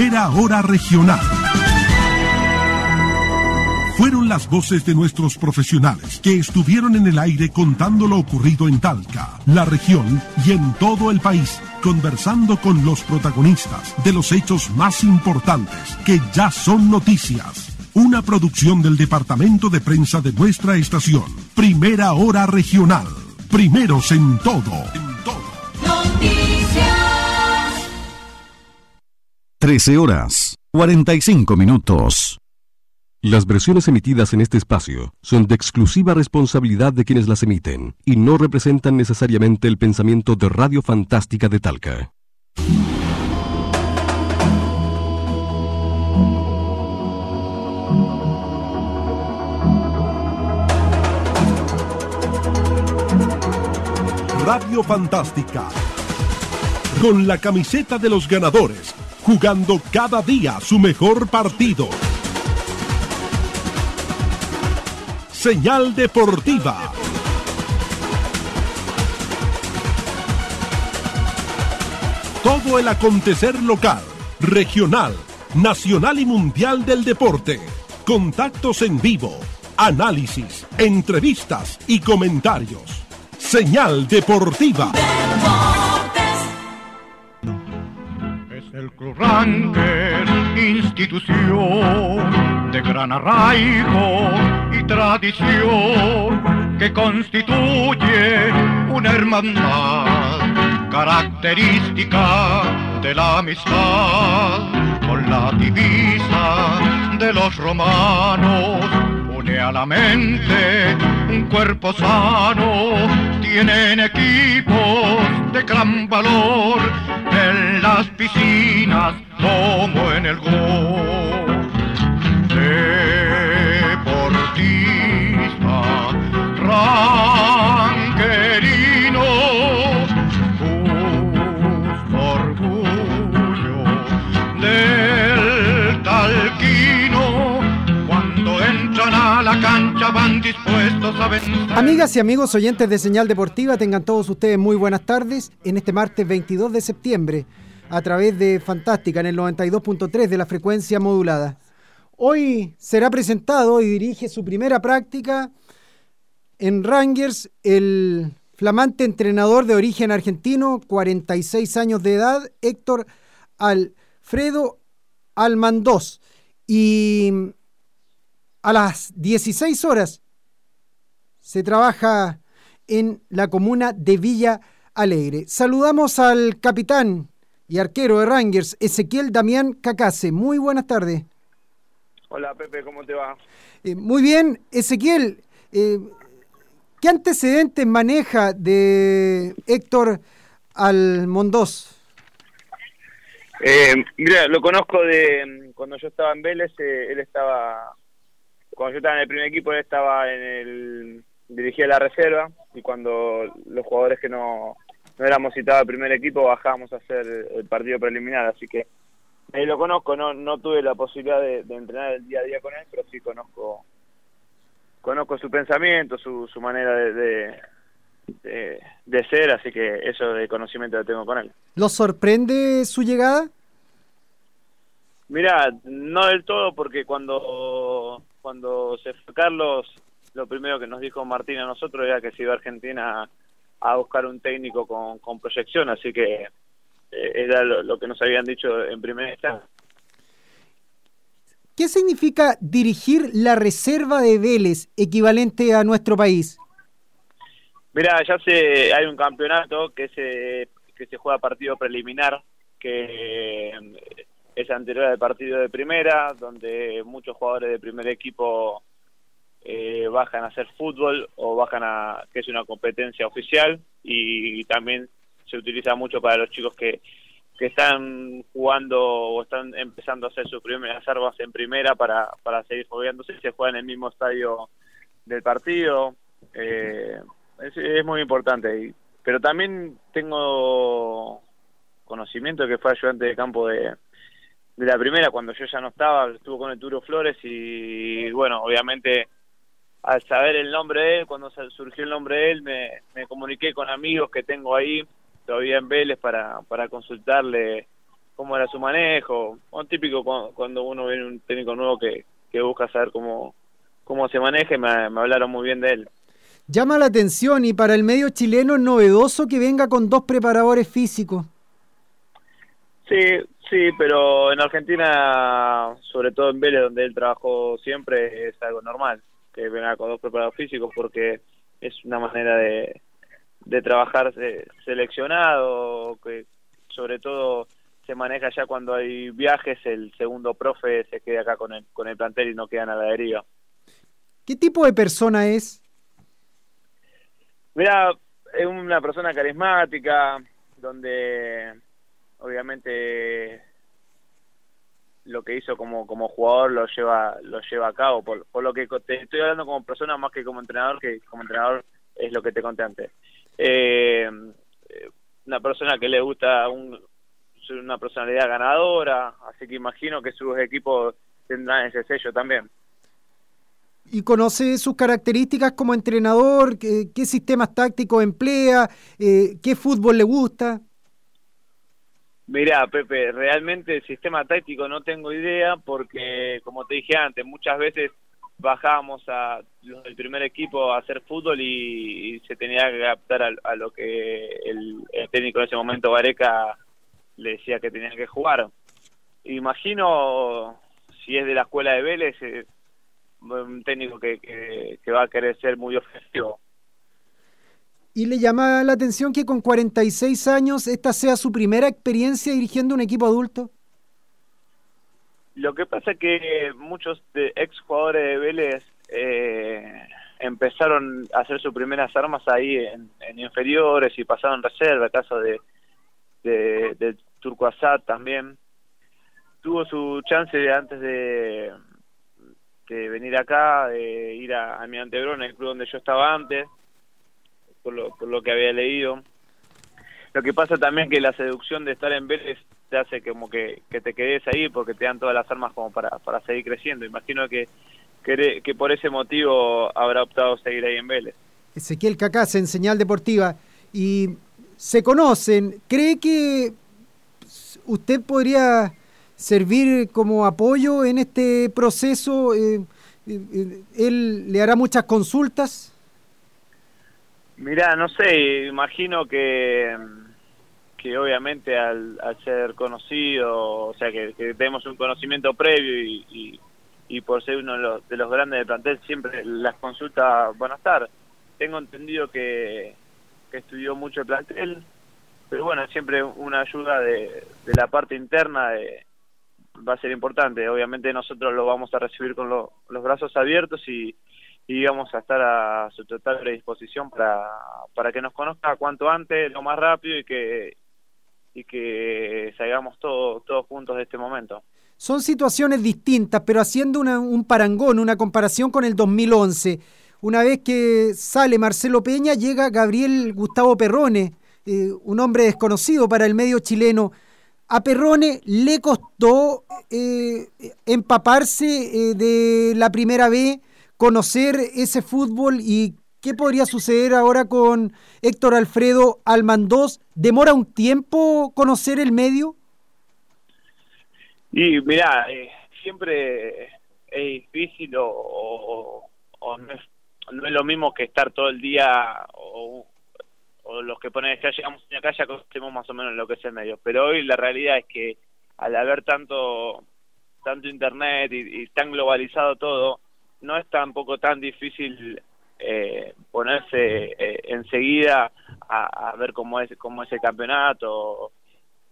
Primera Hora Regional. Fueron las voces de nuestros profesionales que estuvieron en el aire contando lo ocurrido en Talca, la región y en todo el país, conversando con los protagonistas de los hechos más importantes que ya son noticias. Una producción del Departamento de Prensa de nuestra estación. Primera Hora Regional. Primeros en todo. 13 horas, 45 minutos. Las versiones emitidas en este espacio son de exclusiva responsabilidad de quienes las emiten y no representan necesariamente el pensamiento de Radio Fantástica de Talca. Radio Fantástica. Con la camiseta de los ganadores, jugando cada día su mejor partido. Señal Deportiva. Todo el acontecer local, regional, nacional y mundial del deporte. Contactos en vivo, análisis, entrevistas y comentarios. Señal Deportiva. El Club Ranker, institución de gran arraigo y tradición que constituye una hermandad característica de la amistad con la divisa de los romanos une a la mente un cuerpo sano, tienen equipos de gran valor en las piscinas como en el gol. Deportista, ranquerino, Amigas y amigos oyentes de Señal Deportiva, tengan todos ustedes muy buenas tardes en este martes 22 de septiembre a través de Fantástica en el 92.3 de la frecuencia modulada. Hoy será presentado y dirige su primera práctica en Rangers el flamante entrenador de origen argentino, 46 años de edad, Héctor Alfredo Almandós. Y a las 16 horas se trabaja en la comuna de Villa Alegre. Saludamos al capitán y arquero de Rangers, Ezequiel Damián Cacase. Muy buenas tardes. Hola Pepe, ¿cómo te va? Eh, muy bien, Ezequiel, eh, ¿qué antecedentes maneja de Héctor Almondós? Eh, mira, lo conozco de mm, cuando yo estaba en Vélez, él estaba, cuando yo estaba en el primer equipo, él estaba en el, dirigía la reserva y cuando los jugadores que no, no éramos citados al primer equipo bajábamos a hacer el partido preliminar, así que eh, lo conozco, no, no tuve la posibilidad de, de entrenar el día a día con él, pero sí conozco conozco su pensamiento, su, su manera de, de, de, de ser, así que eso de conocimiento lo tengo con él. ¿Lo sorprende su llegada? Mira, no del todo porque cuando cuando se fue Carlos, lo primero que nos dijo Martín a nosotros era que se iba a Argentina a buscar un técnico con, con proyección, así que eh, era lo, lo que nos habían dicho en primera instancia. ¿Qué significa dirigir la reserva de Vélez, equivalente a nuestro país? Mira, ya se hay un campeonato que se que se juega partido preliminar que es anterior al partido de primera, donde muchos jugadores de primer equipo eh, bajan a hacer fútbol o bajan a que es una competencia oficial y también se utiliza mucho para los chicos que que están jugando o están empezando a hacer sus primeras armas en primera para, para seguir jugándose, se juega en el mismo estadio del partido, eh, es, es, muy importante, y, pero también tengo conocimiento que fue ayudante de campo de, de la primera cuando yo ya no estaba, estuvo con el Turo Flores y bueno, obviamente al saber el nombre de él, cuando surgió el nombre de él, me, me comuniqué con amigos que tengo ahí todavía en Vélez para, para consultarle cómo era su manejo. O típico cuando uno viene un técnico nuevo que, que busca saber cómo, cómo se maneja y me, hablaron muy bien de él. Llama la atención y para el medio chileno novedoso que venga con dos preparadores físicos. Sí, sí, pero en Argentina, sobre todo en Vélez, donde él trabajó siempre, es algo normal que venga con dos preparadores físicos porque es una manera de, de trabajar seleccionado, que sobre todo se maneja ya cuando hay viajes, el segundo profe se queda acá con el, con el plantel y no queda en la deriva. ¿Qué tipo de persona es? Mira, es una persona carismática, donde obviamente lo que hizo como, como jugador lo lleva lo lleva a cabo por, por lo que te estoy hablando como persona más que como entrenador que como entrenador es lo que te conté antes eh, una persona que le gusta un, una personalidad ganadora, así que imagino que sus equipos tendrán ese sello también. ¿Y conoce sus características como entrenador? ¿Qué, sistemas tácticos emplea? Eh, ¿Qué fútbol le gusta? Mira, Pepe, realmente el sistema táctico no tengo idea porque, como te dije antes, muchas veces bajábamos a el primer equipo a hacer fútbol y, se tenía que adaptar a, lo que el, técnico en ese momento, Vareca, le decía que tenía que jugar. Imagino, si es de la escuela de Vélez, eh, un técnico que, que, va a querer ser muy ofensivo. ¿Y le llama la atención que con 46 años esta sea su primera experiencia dirigiendo un equipo adulto? Lo que pasa es que muchos de ex jugadores de Vélez eh, empezaron a hacer sus primeras armas ahí en, inferiores y pasaron reserva, el caso de, de, Turco Asad también. Tuvo su chance de, antes de, venir acá, de ir a, a mi antebrón, el club donde yo estaba antes, por lo, por lo que había leído. Lo que pasa también que la seducción de estar en Vélez te hace como que, te quedes ahí porque te dan todas las armas como para, para seguir creciendo. Imagino que, que, por ese motivo habrá optado seguir ahí en Vélez. Ezequiel Cacás en Señal Deportiva. Y se conocen. ¿Cree que usted podría servir como apoyo en este proceso? Eh, eh, ¿Él le hará muchas consultas? Mira, no sé, imagino que que obviamente al, ser conocido, o sea, que, tenemos un conocimiento previo y, y, por ser uno de los, de los, grandes del plantel, siempre las consultas van a estar. Tengo entendido que, que estudió mucho el plantel, pero bueno, siempre una ayuda de, de la parte interna de, va a ser importante. Obviamente nosotros lo vamos a recibir con los brazos abiertos y, y vamos a estar a su total predisposición para, para que nos conozca cuanto antes, lo más rápido y que y que salgamos todos todos juntos de este momento. Son situaciones distintas, pero haciendo un parangón, una comparación con el 2011. Una vez que sale Marcelo Peña, llega Gabriel Gustavo Perrone, eh, un hombre desconocido para el medio chileno. A Perrone le costó eh, empaparse eh, de la primera vez, conocer ese fútbol y ¿Qué podría suceder ahora con Héctor Alfredo Almandós? ¿Demora un tiempo conocer el medio? Y mira, eh, siempre es difícil o, no, es, lo mismo que estar todo el día o, los que ponen ya llegamos acá ya conocemos más o menos lo que es el medio. Pero hoy la realidad es que al haber tanto tanto internet y tan globalizado todo, no es tampoco tan difícil eh, ponerse eh, enseguida a, ver cómo es cómo es el campeonato.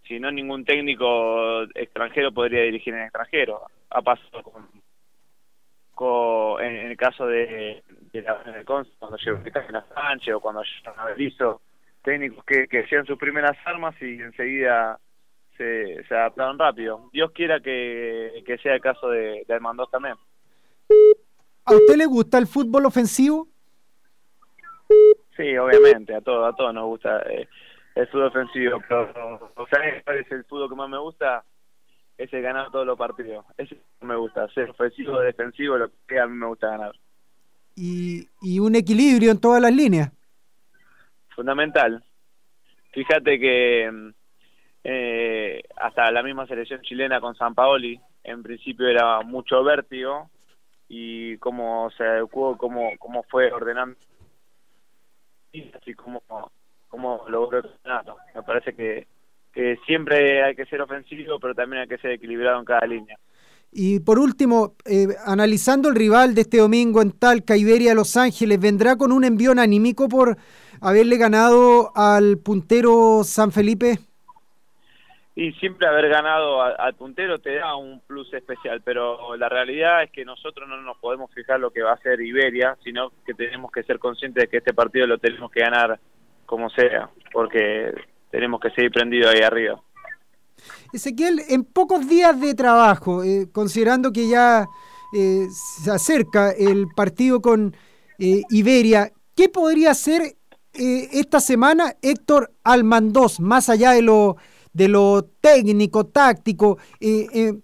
Si no ningún técnico extranjero podría dirigir en extranjero. Ha pasado con, en, el caso de, de la de cuando llegó a Sánchez o cuando llegó a técnicos que, que hacían sus primeras armas y enseguida se, se adaptaron rápido. Dios quiera que, que sea el caso de, de también ¿A usted le gusta el fútbol ofensivo? Sí, obviamente, a todos a todos nos gusta eh, el fútbol ofensivo, pero ¿sabes cuál es el fútbol que más me gusta? Es el ganar todos los partidos. Eso me gusta, ser ofensivo, o defensivo, lo que a mí me gusta ganar. Y, y un equilibrio en todas las líneas. Fundamental. Fíjate que eh, hasta la misma selección chilena con San Paoli, en principio era mucho vértigo y cómo se adecuó, cómo, cómo fue ordenando y así como, como logró el campeonato. Me parece que, que siempre hay que ser ofensivo, pero también hay que ser equilibrado en cada línea. Y por último, eh, analizando el rival de este domingo en Talca, Iberia Los Ángeles, ¿vendrá con un envión anímico por haberle ganado al puntero San Felipe? Y siempre haber ganado al puntero te da un plus especial, pero la realidad es que nosotros no nos podemos fijar lo que va a hacer Iberia, sino que tenemos que ser conscientes de que este partido lo tenemos que ganar como sea, porque tenemos que seguir prendido ahí arriba. Ezequiel, en pocos días de trabajo, eh, considerando que ya eh, se acerca el partido con eh, Iberia, ¿qué podría hacer esta semana Héctor Almandós, más allá de lo, de lo técnico, táctico?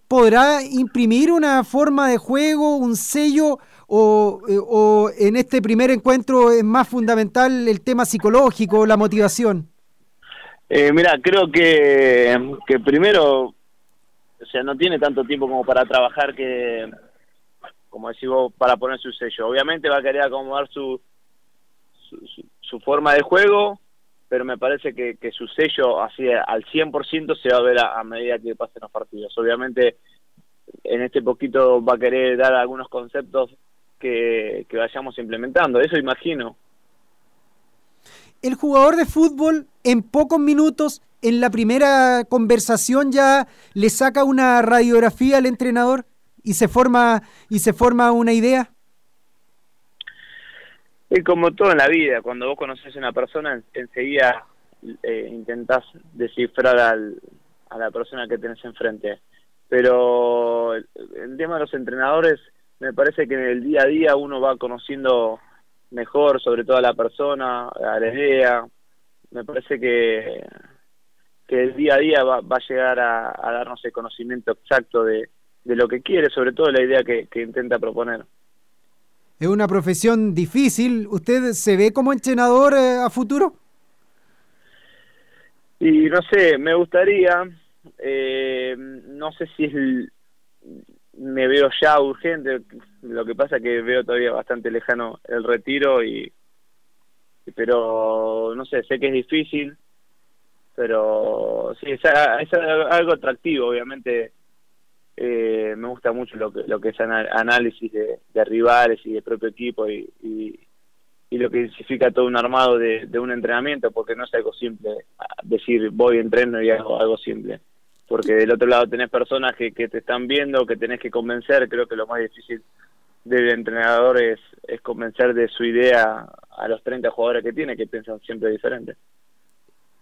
¿Podrá imprimir una forma de juego, un sello? O, o en este primer encuentro es más fundamental el tema psicológico, la motivación? Eh, mira, creo que, que primero, o sea, no tiene tanto tiempo como para trabajar que, como decís vos, para poner su sello. Obviamente va a querer acomodar su, su, forma de juego, pero me parece que, que su sello así al 100% se va a ver a, medida que pasen los partidos. Obviamente en este poquito va a querer dar algunos conceptos que, que vayamos implementando, eso imagino el jugador de fútbol en pocos minutos, en la primera conversación ya le saca una radiografía al entrenador y se forma y se forma una idea. Es como todo en la vida, cuando vos conoces a una persona, enseguida eh, intentás descifrar al, a la persona que tenés enfrente. Pero el, tema de los entrenadores, me parece que en el día a día uno va conociendo mejor, sobre todo a la persona, a la idea. Me parece que, que el día a día va, va a llegar a, darnos el conocimiento exacto de, de, lo que quiere, sobre todo la idea que intenta proponer. Es una profesión difícil. ¿Usted se ve como entrenador eh, a futuro? Y no sé, me gustaría, eh, no sé si es me veo ya urgente, lo que pasa es que veo todavía bastante lejano el retiro y pero no sé, sé que es difícil, pero sí, es, algo atractivo, obviamente eh, me gusta mucho lo que, lo que es análisis de, rivales y de propio equipo y, y, lo que significa todo un armado de, de un entrenamiento, porque no es algo simple decir voy, entreno y hago algo simple porque del otro lado tenés personas que, que te están viendo, que tenés que convencer, creo que lo más difícil del entrenador es, es convencer de su idea a los 30 jugadores que tiene, que piensan siempre diferente.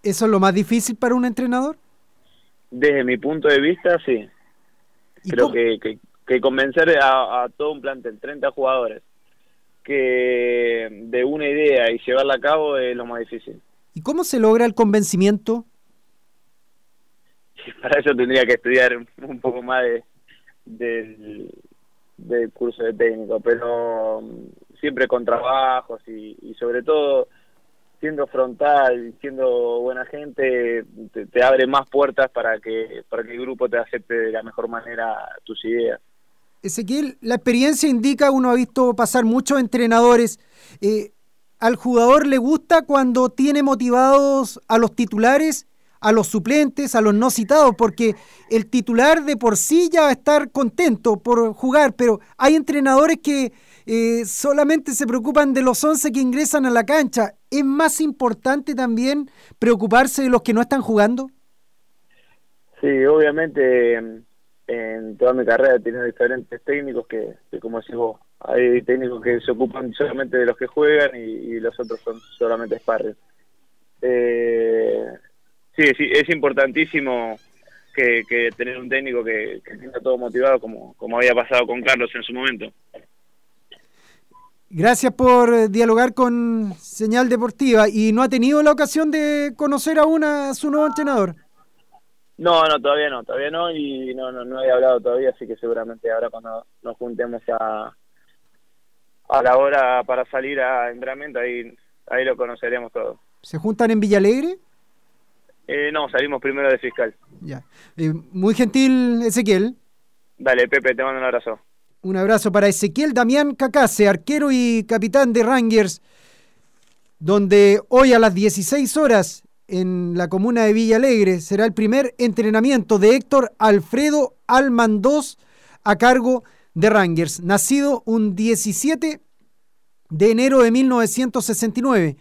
¿Eso es lo más difícil para un entrenador? Desde mi punto de vista, sí. Creo que, que, convencer a, a, todo un plantel, 30 jugadores, que de una idea y llevarla a cabo es lo más difícil. ¿Y cómo se logra el convencimiento? para eso tendría que estudiar un poco más de, del, curso de técnico, pero mm, siempre con trabajos y, sobre todo siendo frontal, siendo buena gente, te, abre más puertas para que, para que el grupo te acepte de la mejor manera tus ideas. Ezequiel, la experiencia indica, uno ha visto pasar muchos entrenadores, eh, al jugador le gusta cuando tiene motivados a los titulares a los suplentes, a los no citados, porque el titular de por sí ya va a estar contento por jugar, pero hay entrenadores que eh, solamente se preocupan de los 11 que ingresan a la cancha. ¿Es más importante también preocuparse de los que no están jugando? Sí, obviamente en toda mi carrera tenido diferentes técnicos que, como decís vos, hay técnicos que se ocupan solamente de los que juegan y, los otros son solamente sparring. Eh, Sí, sí, es importantísimo que, tener un técnico que, que tenga todo motivado como, como había pasado con Carlos en su momento. Gracias por eh, dialogar con Señal Deportiva. ¿Y no ha tenido la ocasión de conocer aún a su nuevo entrenador? No, no, todavía no, todavía no, y no, no, no he hablado todavía, así que seguramente ahora cuando nos juntemos a, a la hora para salir a entrenamiento, ahí, ahí lo conoceremos todo. ¿Se juntan en Villalegre? Eh, no, salimos primero de fiscal. Ya. Eh, muy gentil, Ezequiel. Dale, Pepe, te mando un abrazo. Un abrazo para Ezequiel Damián Cacase, arquero y capitán de Rangers, donde hoy a las 16 horas en la comuna de Villa Alegre será el primer entrenamiento de Héctor Alfredo Almandós a cargo de Rangers, nacido un 17 de enero de 1969.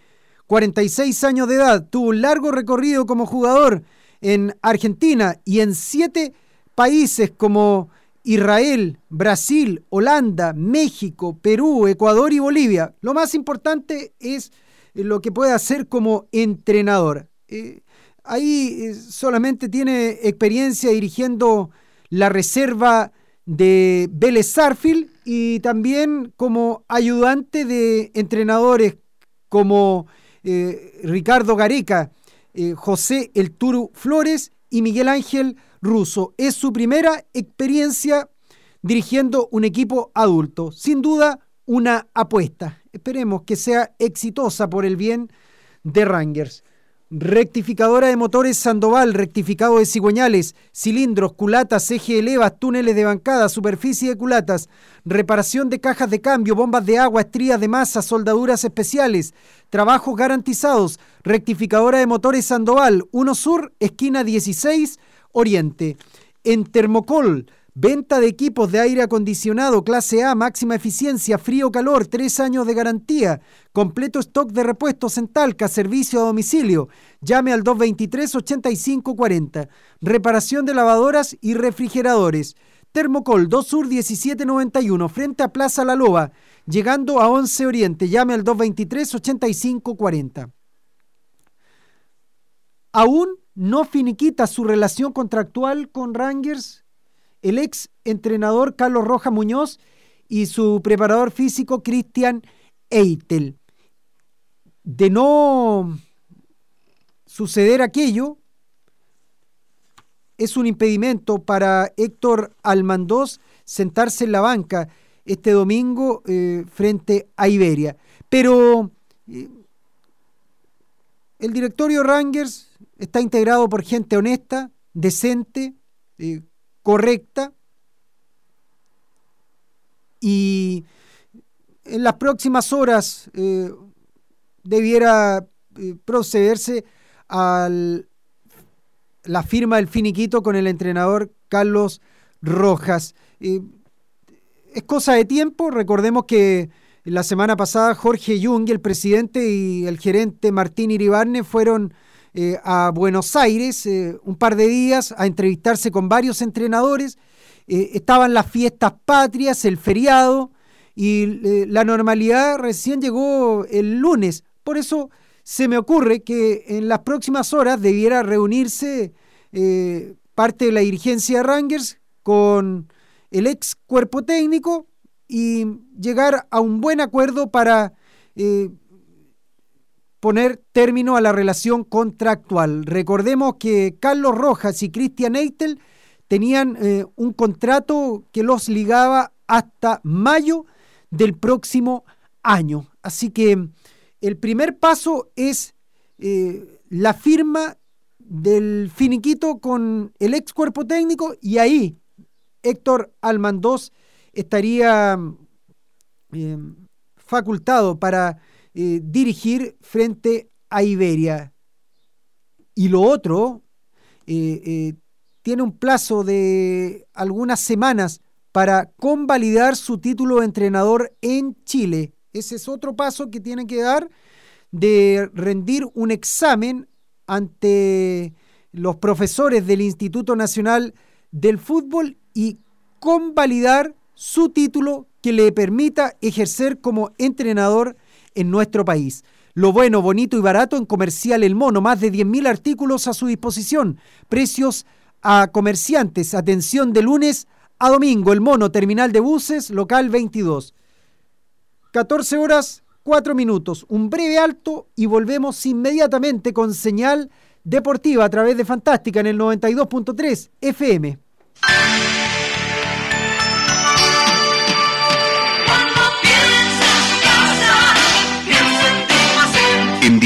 46 años de edad, tuvo un largo recorrido como jugador en Argentina y en siete países como Israel, Brasil, Holanda, México, Perú, Ecuador y Bolivia. Lo más importante es lo que puede hacer como entrenador. Eh, ahí eh, solamente tiene experiencia dirigiendo la reserva de Vélez Sarfield y también como ayudante de entrenadores como eh, Ricardo Gareca, José El Turu Flores y Miguel Ángel Russo. Es su primera experiencia dirigiendo un equipo adulto. Sin duda, una apuesta. Esperemos que sea exitosa por el bien de Rangers. Rectificadora de motores Sandoval, rectificado de cigüeñales, cilindros, culatas, eje de levas, túneles de bancada, superficie de culatas, reparación de cajas de cambio, bombas de agua, estrías de masa, soldaduras especiales, trabajos garantizados. Rectificadora de motores Sandoval, 1 Sur, esquina 16, Oriente. En Termocol, Venta de equipos de aire acondicionado clase A, máxima eficiencia, frío-calor, tres años de garantía. Completo stock de repuestos en Talca, servicio a domicilio. Llame al 223-8540. Reparación de lavadoras y refrigeradores. Termocol 2 Sur 1791, frente a Plaza La Loba, llegando a 11 Oriente. Llame al 223-8540. Aún no finiquita su relación contractual con Rangers el ex entrenador Carlos Roja Muñoz y su preparador físico Cristian Eitel. De no suceder aquello, es un impedimento para Héctor Almandós sentarse en la banca este domingo eh, frente a Iberia. Pero eh, el directorio Rangers está integrado por gente honesta, decente, eh, correcta y en las próximas horas eh, debiera eh, procederse a la firma del finiquito con el entrenador Carlos Rojas. Es cosa de tiempo, recordemos que la semana pasada Jorge Jung, el presidente y el gerente Martín Iribarne fueron eh, a Buenos Aires eh, un par de días a entrevistarse con varios entrenadores. Eh, estaban las fiestas patrias, el feriado, y la normalidad recién llegó el lunes. Por eso se me ocurre que en las próximas horas debiera reunirse parte de la dirigencia de Rangers con el ex cuerpo técnico y llegar a un buen acuerdo para poner término a la relación contractual. Recordemos que Carlos Rojas y Cristian Eitel tenían eh, un contrato que los ligaba hasta mayo del próximo año. Así que el primer paso es eh, la firma del finiquito con el ex cuerpo técnico y ahí Héctor Almandós estaría eh, facultado para eh, dirigir frente a Iberia. Y lo otro, eh, eh, tiene un plazo de algunas semanas para convalidar su título de entrenador en Chile. Ese es otro paso que tiene que dar de rendir un examen ante los profesores del Instituto Nacional del Fútbol y convalidar su título que le permita ejercer como entrenador en nuestro país. Lo bueno, bonito y barato en Comercial El Mono, más de 10.000 artículos a su disposición. Precios a comerciantes, atención de lunes a domingo. El Mono, terminal de buses, local 22. 14 horas, 4 minutos. Un breve alto y volvemos inmediatamente con señal deportiva a través de Fantástica en el 92.3 FM.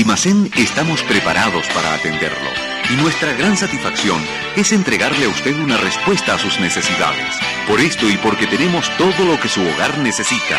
Almacén estamos preparados para atenderlo y nuestra gran satisfacción es entregarle a usted una respuesta a sus necesidades. Por esto y porque tenemos todo lo que su hogar necesita.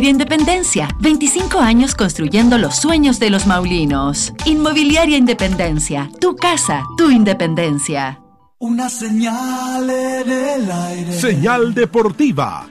Independencia. 25 años construyendo los sueños de los maulinos. Inmobiliaria Independencia. Tu casa, tu independencia. Una señal en el aire. Señal deportiva.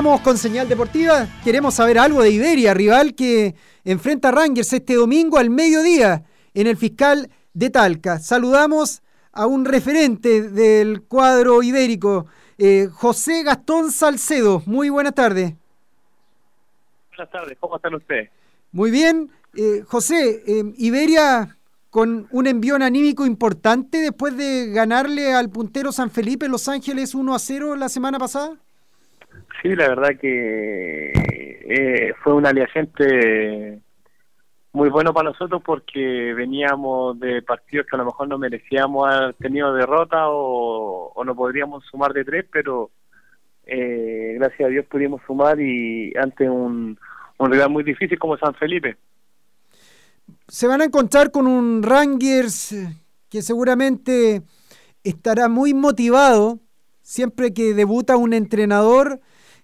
Continuamos con señal deportiva. Queremos saber algo de Iberia, rival que enfrenta a Rangers este domingo al mediodía en el fiscal de Talca. Saludamos a un referente del cuadro ibérico, eh, José Gastón Salcedo. Muy buenas tardes. Buenas tardes, ¿cómo están ustedes? Muy bien. Eh, José, eh, Iberia con un envión anímico importante después de ganarle al puntero San Felipe Los Ángeles 1 a 0 la semana pasada. Sí, la verdad que eh, fue un aliacente muy bueno para nosotros porque veníamos de partidos que a lo mejor no merecíamos haber tenido derrota o, o no podríamos sumar de tres, pero eh, gracias a Dios pudimos sumar y ante un, un rival muy difícil como San Felipe. se van a encontrar con un Rangers eh, que seguramente estará muy motivado siempre que debuta un entrenador.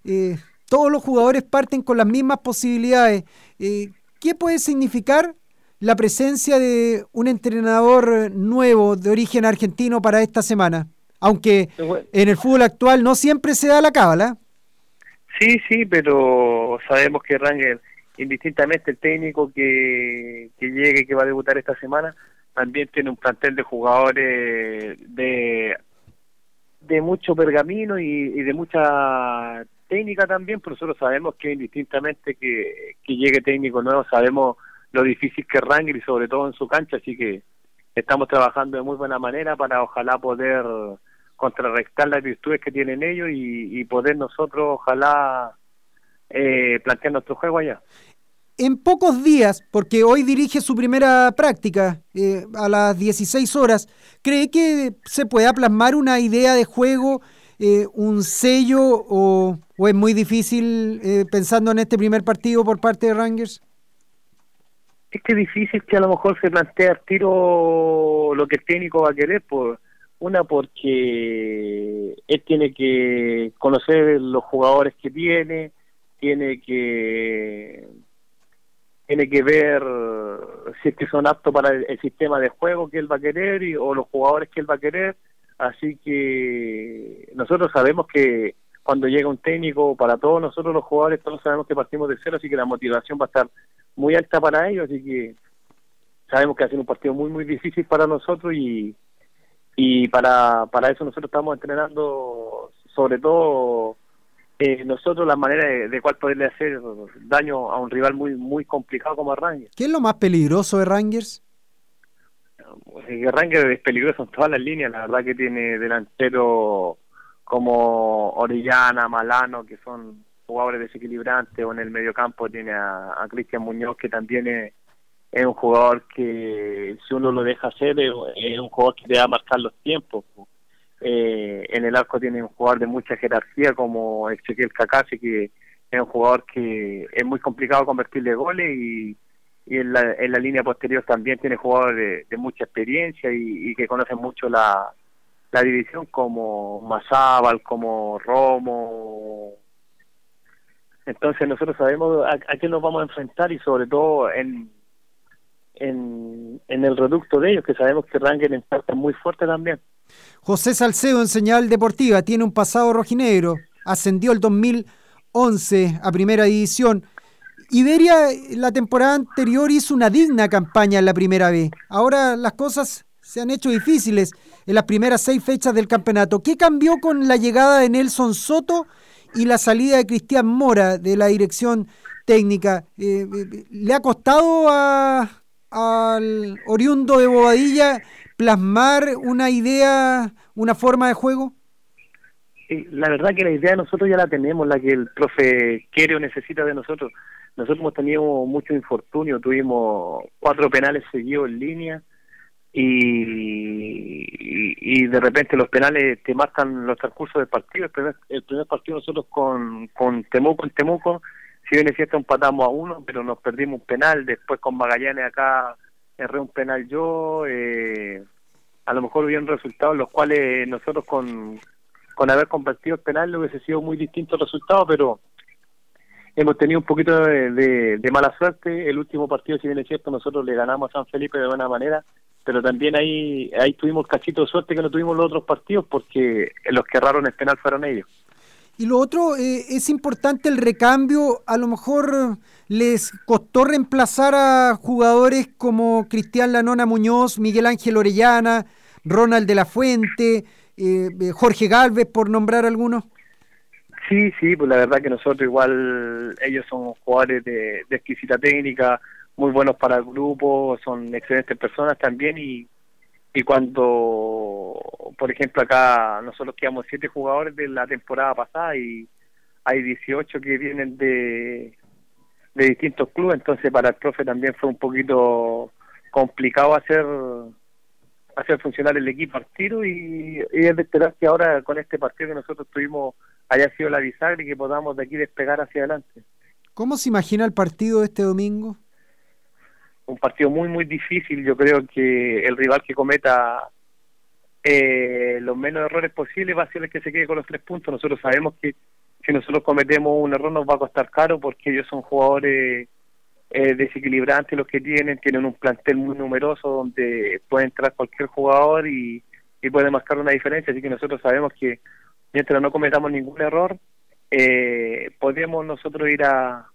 Eh, todos los jugadores parten con las mismas posibilidades. Eh, ¿Qué puede significar la presencia de un entrenador nuevo de origen argentino para esta semana? Aunque en el fútbol actual no siempre se da la cábala. Sí, sí, pero sabemos que Rangel, indistintamente el técnico que, que llegue, que va a debutar esta semana, también tiene un plantel de jugadores de, de mucho pergamino y, y de mucha técnica también, pero nosotros sabemos que indistintamente que, que llegue técnico nuevo, sabemos lo difícil que es Rangel y sobre todo en su cancha, así que estamos trabajando de muy buena manera para ojalá poder contrarrestar las virtudes que tienen ellos y, y poder nosotros ojalá eh, plantear nuestro juego allá. En pocos días, porque hoy dirige su primera práctica eh, a las 16 horas, ¿cree que se pueda plasmar una idea de juego, eh, un sello o, o es muy difícil eh, pensando en este primer partido por parte de Rangers? Es que es difícil que a lo mejor se plantea al tiro lo que el técnico va a querer, por una porque él tiene que conocer los jugadores que tiene, tiene que tiene que ver si es que son aptos para el, el sistema de juego que él va a querer y, o los jugadores que él va a querer. Así que nosotros sabemos que cuando llega un técnico, para todos nosotros los jugadores, todos sabemos que partimos de cero, así que la motivación va a estar muy alta para ellos, así que sabemos que va a un partido muy, muy difícil para nosotros y, y para, para eso nosotros estamos entrenando sobre todo eh, nosotros la manera de, de cuál poderle hacer daño a un rival muy muy complicado como Rangers. ¿Qué es lo más peligroso de Rangers? Rangers es peligroso en todas las líneas, la verdad que tiene delantero como Orellana, Malano, que son jugadores desequilibrantes o en el mediocampo tiene a, Cristian Muñoz que también es, un jugador que si uno lo deja hacer es, un jugador que te va a marcar los tiempos. Eh, en el arco tiene un jugador de mucha jerarquía como Ezequiel Cacase que es un jugador que es muy complicado convertirle goles y, y en, la, en la línea posterior también tiene jugadores de, de mucha experiencia y, que conocen mucho la, la división como Mazábal, como Romo. Entonces nosotros sabemos a, a qué nos vamos a enfrentar y sobre todo en, en, en el reducto de ellos, que sabemos que Ranger en parte es muy fuerte también. José Salcedo en señal deportiva tiene un pasado rojinegro, ascendió el 2011 a primera división. Iberia la temporada anterior hizo una digna campaña en la primera B. Ahora las cosas se han hecho difíciles en las primeras seis fechas del campeonato. ¿Qué cambió con la llegada de Nelson Soto y la salida de Cristian Mora de la dirección técnica? Eh, eh, ¿Le ha costado a, al oriundo de Bobadilla plasmar una idea, una forma de juego? La verdad que la idea nosotros ya la tenemos, la que el profe quiere o necesita de nosotros. Nosotros hemos tenido mucho infortunio, tuvimos cuatro penales seguidos en línea y, de repente los penales te marcan los transcursos del partido. El primer, el primer partido nosotros con, con Temuco en Temuco, si bien es cierto empatamos a uno, pero nos perdimos un penal, después con Magallanes acá erré un penal yo, eh, a lo mejor hubieron resultados los cuales nosotros con, con haber compartido el penal hubiese sido muy distinto el resultado, pero hemos tenido un poquito de, mala suerte. El último partido, si bien es cierto, nosotros le ganamos a San Felipe de buena manera, pero también ahí, ahí tuvimos cachito de suerte que no tuvimos los otros partidos porque los que erraron el penal fueron ellos. Y lo otro, eh, es importante el recambio, a lo mejor les costó reemplazar a jugadores como Cristian Lanona Muñoz, Miguel Ángel Orellana, Ronald de la Fuente, eh, Jorge Galvez, por nombrar algunos. Sí, sí, pues la verdad que nosotros igual, ellos son jugadores de, exquisita técnica, muy buenos para el grupo, son excelentes personas también y, y cuando, por ejemplo, acá nosotros quedamos siete jugadores de la temporada pasada y hay 18 que vienen de, de distintos clubes, entonces para el profe también fue un poquito complicado hacer hacer funcionar el equipo al tiro y, y es de esperar que ahora con este partido que nosotros tuvimos haya sido la bisagra y que podamos de aquí despegar hacia adelante. ¿Cómo se imagina el partido de este domingo? Un partido muy, muy difícil. Yo creo que el rival que cometa eh, los menos errores posibles va a ser el que se quede con los tres puntos. Nosotros sabemos que si nosotros cometemos un error nos va a costar caro porque ellos son jugadores eh, desequilibrantes los que tienen, tienen un plantel muy numeroso donde puede entrar cualquier jugador y, y puede marcar una diferencia. Así que nosotros sabemos que mientras no cometamos ningún error, eh, podemos nosotros ir a,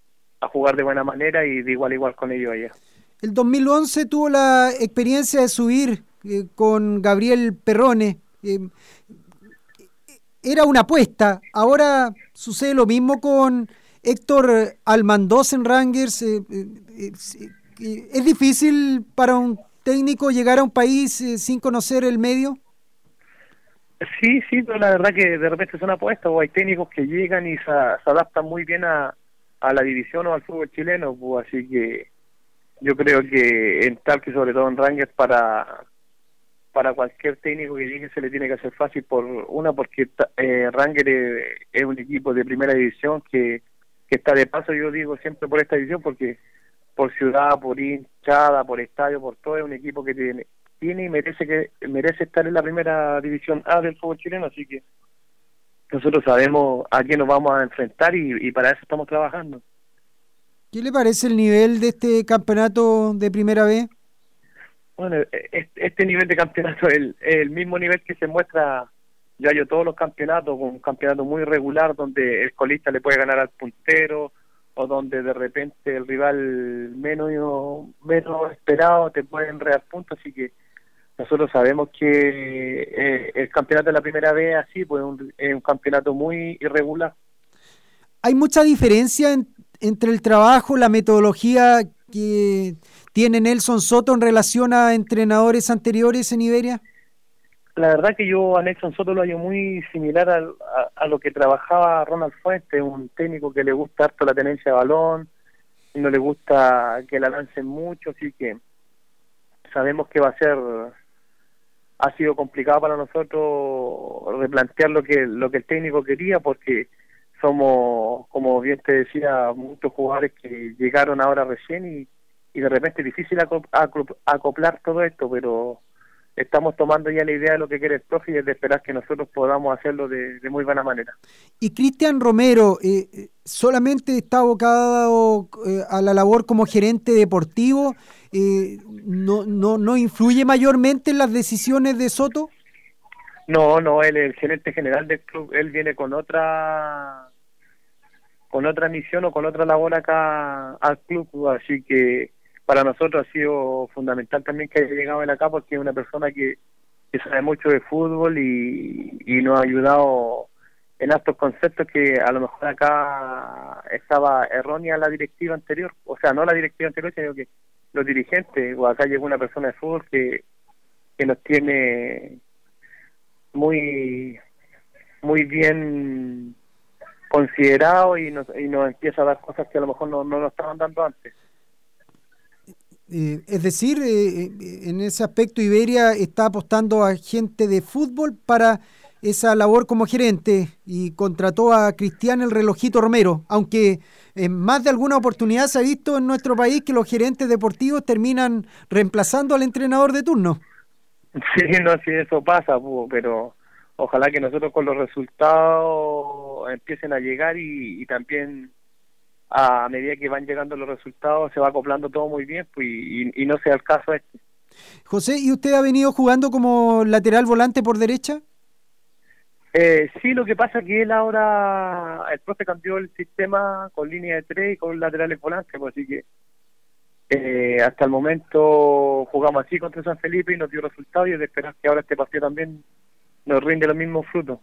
jugar de buena manera y de igual a igual con ellos allá. El 2011 tuvo la experiencia de subir eh, con Gabriel Perrone. Eh, era una apuesta. Ahora sucede lo mismo con Héctor Almandós en Rangers. Eh, ¿Es difícil para un técnico llegar a un país sin conocer el medio? Sí, sí, pero la verdad que de repente es una apuesta, o hay técnicos que llegan y se, adaptan muy bien a, a, la división o al fútbol chileno, pues, así que yo creo que en tal que sobre todo en Rangers para para cualquier técnico que llegue se le tiene que hacer fácil por una porque eh, Rangers es, es, un equipo de primera división que, que está de paso yo digo siempre por esta división porque por ciudad, por hinchada, por estadio, por todo es un equipo que tiene tiene y merece que merece estar en la primera división A del fútbol chileno, así que nosotros sabemos a qué nos vamos a enfrentar y, y para eso estamos trabajando. ¿Qué le parece el nivel de este campeonato de primera B? Bueno, este nivel de campeonato es el, el mismo nivel que se muestra ya yo todos los campeonatos, un campeonato muy regular donde el colista le puede ganar al puntero o donde de repente el rival menos menos esperado te puede enredar puntos, así que nosotros sabemos que eh, el campeonato de la primera vez así pues un, es un campeonato muy irregular. Hay mucha diferencia en, entre el trabajo la metodología que tiene Nelson Soto en relación a entrenadores anteriores en Iberia La verdad que yo a Nelson Soto lo hallo muy similar al- a, a lo que trabajaba Ronald Fuentes, un técnico que le gusta harto la tenencia de balón, no le gusta que la lancen mucho, así que sabemos que va a ser ha sido complicado para nosotros replantear lo que lo que el técnico quería porque somos como bien te decía muchos jugadores que llegaron ahora recién y, y de repente es difícil aco- aco- acoplar todo esto pero estamos tomando ya la idea de lo que quiere el profe y es de esperar que nosotros podamos hacerlo de, de muy buena manera Y Cristian Romero, eh, eh, ¿solamente está abocado eh, a la labor como gerente deportivo? Eh, no, no, ¿No influye mayormente en las decisiones de Soto? No, no, él es el gerente general del club, él viene con otra con otra misión o con otra labor acá al club, así que para nosotros ha sido fundamental también que haya llegado él acá porque es una persona que, que sabe mucho de fútbol y, y nos ha ayudado en estos conceptos que a lo mejor acá estaba errónea la directiva anterior, o sea, no la directiva anterior, sino que los dirigentes, o acá llegó una persona de fútbol que, que nos tiene muy muy bien considerado y nos, y nos empieza a dar cosas que a lo mejor no, no nos estaban dando antes. Eh, es decir, eh, eh, en ese aspecto Iberia está apostando a gente de fútbol para esa labor como gerente y contrató a Cristian el relojito Romero, aunque en más de alguna oportunidad se ha visto en nuestro país que los gerentes deportivos terminan reemplazando al entrenador de turno. Sí, no, si eso pasa, pero ojalá que nosotros con los resultados empiecen a llegar y, y también a medida que van llegando los resultados se va acoplando todo muy bien pues, y, y no sea el caso este. José, ¿y usted ha venido jugando como lateral volante por derecha? Eh, sí, lo que pasa es que él ahora, el profe cambió el sistema con línea de tres y con laterales volantes, pues así que eh, hasta el momento jugamos así contra San Felipe y nos dio resultados y es de esperar que ahora este partido también nos rinde los mismos frutos.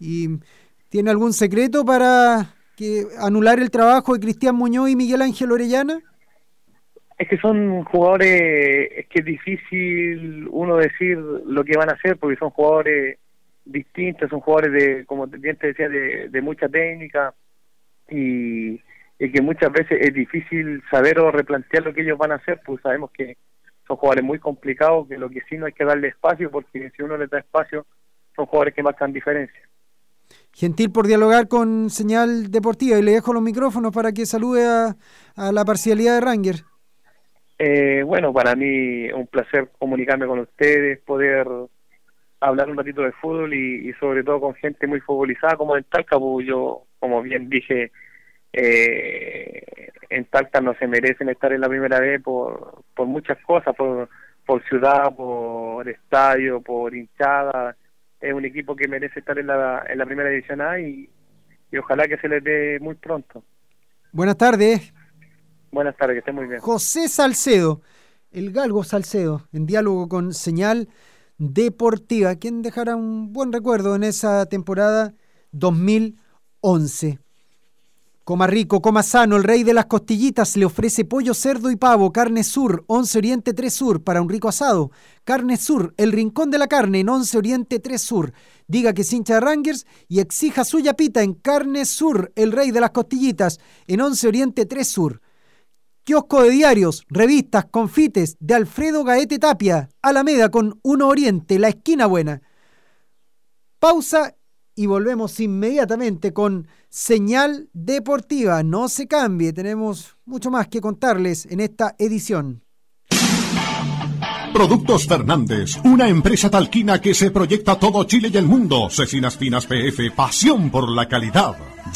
¿Y tiene algún secreto para que anular el trabajo de Cristian Muñoz y Miguel Ángel Orellana? Es que son jugadores, es que es difícil uno decir lo que van a hacer porque son jugadores distintos, son jugadores de, como bien te decía, de, de mucha técnica y, y que muchas veces es difícil saber o replantear lo que ellos van a hacer, pues sabemos que son jugadores muy complicados, que lo que sí no hay que darle espacio porque si uno le da espacio son jugadores que marcan diferencia. Gentil por dialogar con señal deportiva y le dejo los micrófonos para que salude a, a la parcialidad de Ranger. Eh, bueno, para mí un placer comunicarme con ustedes, poder hablar un ratito de fútbol y, y sobre todo con gente muy futbolizada como en Talca, porque yo, como bien dije, eh, en Talca no se merecen estar en la primera vez por, por muchas cosas, por, por ciudad, por estadio, por hinchada. Es un equipo que merece estar en la, en la primera división A y, y ojalá que se les dé muy pronto. Buenas tardes. Buenas tardes, que estén muy bien. José Salcedo, el galgo Salcedo, en diálogo con señal deportiva, quien dejará un buen recuerdo en esa temporada 2011. Coma rico, coma sano, el rey de las costillitas le ofrece pollo, cerdo y pavo, carne sur, 11 Oriente 3 Sur, para un rico asado. Carne sur, el rincón de la carne en 11 Oriente 3 Sur. Diga que es hincha de Rangers y exija su yapita en Carne Sur, el rey de las costillitas, en 11 Oriente 3 Sur. Kiosco de diarios, revistas, confites de Alfredo Gaete Tapia, Alameda con 1 Oriente, la esquina buena. Pausa y volvemos inmediatamente con señal deportiva. No se cambie, tenemos mucho más que contarles en esta edición. Productos Fernández, una empresa talquina que se proyecta todo Chile y el mundo. Cecinas Finas PF, pasión por la calidad.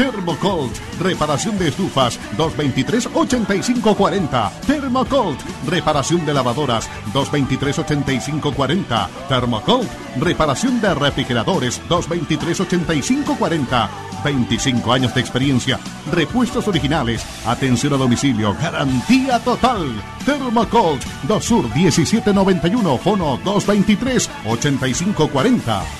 Thermocold, reparación de estufas, 223-8540. Thermocold, reparación de lavadoras, 223-8540. Thermocold, reparación de refrigeradores, 223-8540. 25 años de experiencia, repuestos originales, atención a domicilio, garantía total. Thermocold, 2 Sur 1791, fono 223-8540.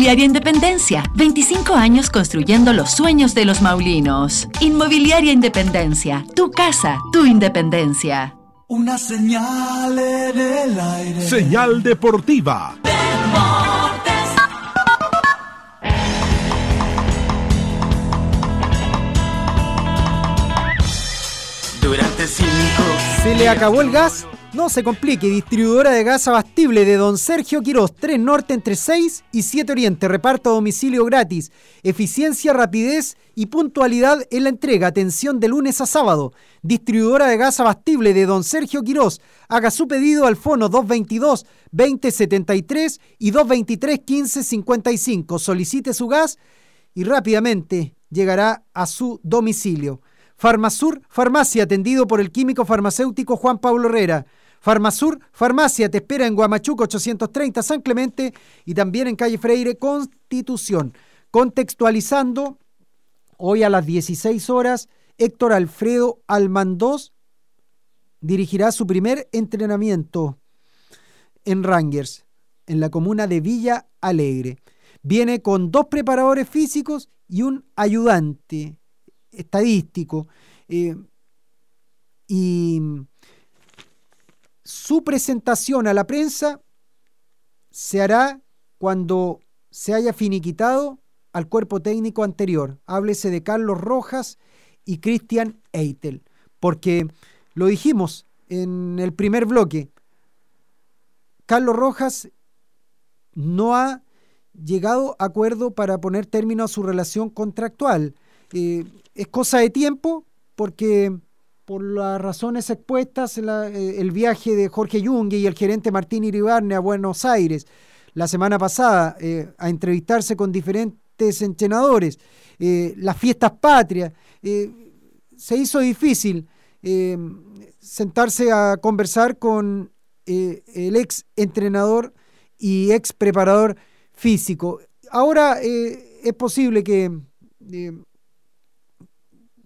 Independencia. 25 años construyendo los sueños de los maulinos. Inmobiliaria Independencia. Tu casa, tu independencia. Una señal en el aire. Señal deportiva. Durante cinco. ¿Se le acabó el gas? No se complique, distribuidora de gas abastible de Don Sergio Quirós, 3 Norte entre 6 y 7 Oriente, reparto a domicilio gratis, eficiencia, rapidez y puntualidad en la entrega, atención de lunes a sábado. Distribuidora de gas abastible de Don Sergio Quirós, haga su pedido al fono 222-2073 y 223-1555. Solicite su gas y rápidamente llegará a su domicilio. Farmasur, farmacia, atendido por el químico farmacéutico Juan Pablo Herrera. Farmasur, farmacia, te espera en Guamachuco 830 San Clemente y también en calle Freire Constitución. Contextualizando, hoy a las 16 horas, Héctor Alfredo Almandós dirigirá su primer entrenamiento en Rangers, en la comuna de Villa Alegre. Viene con dos preparadores físicos y un ayudante estadístico. eh, y su presentación a la prensa se hará cuando se haya finiquitado al cuerpo técnico anterior. Háblese de Carlos Rojas y Cristian Eitel, porque lo dijimos en el primer bloque, Carlos Rojas no ha llegado a acuerdo para poner término a su relación contractual. Eh, es cosa de tiempo porque por las razones expuestas, eh, el viaje de Jorge Yungue y el gerente Martín Iribarne a Buenos Aires la semana pasada eh, a entrevistarse con diferentes entrenadores, eh, las fiestas patrias, se hizo difícil sentarse a conversar con el ex entrenador y ex preparador físico. Ahora es posible que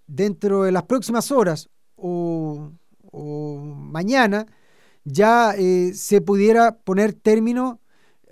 dentro de las próximas horas o, mañana ya eh, se pudiera poner término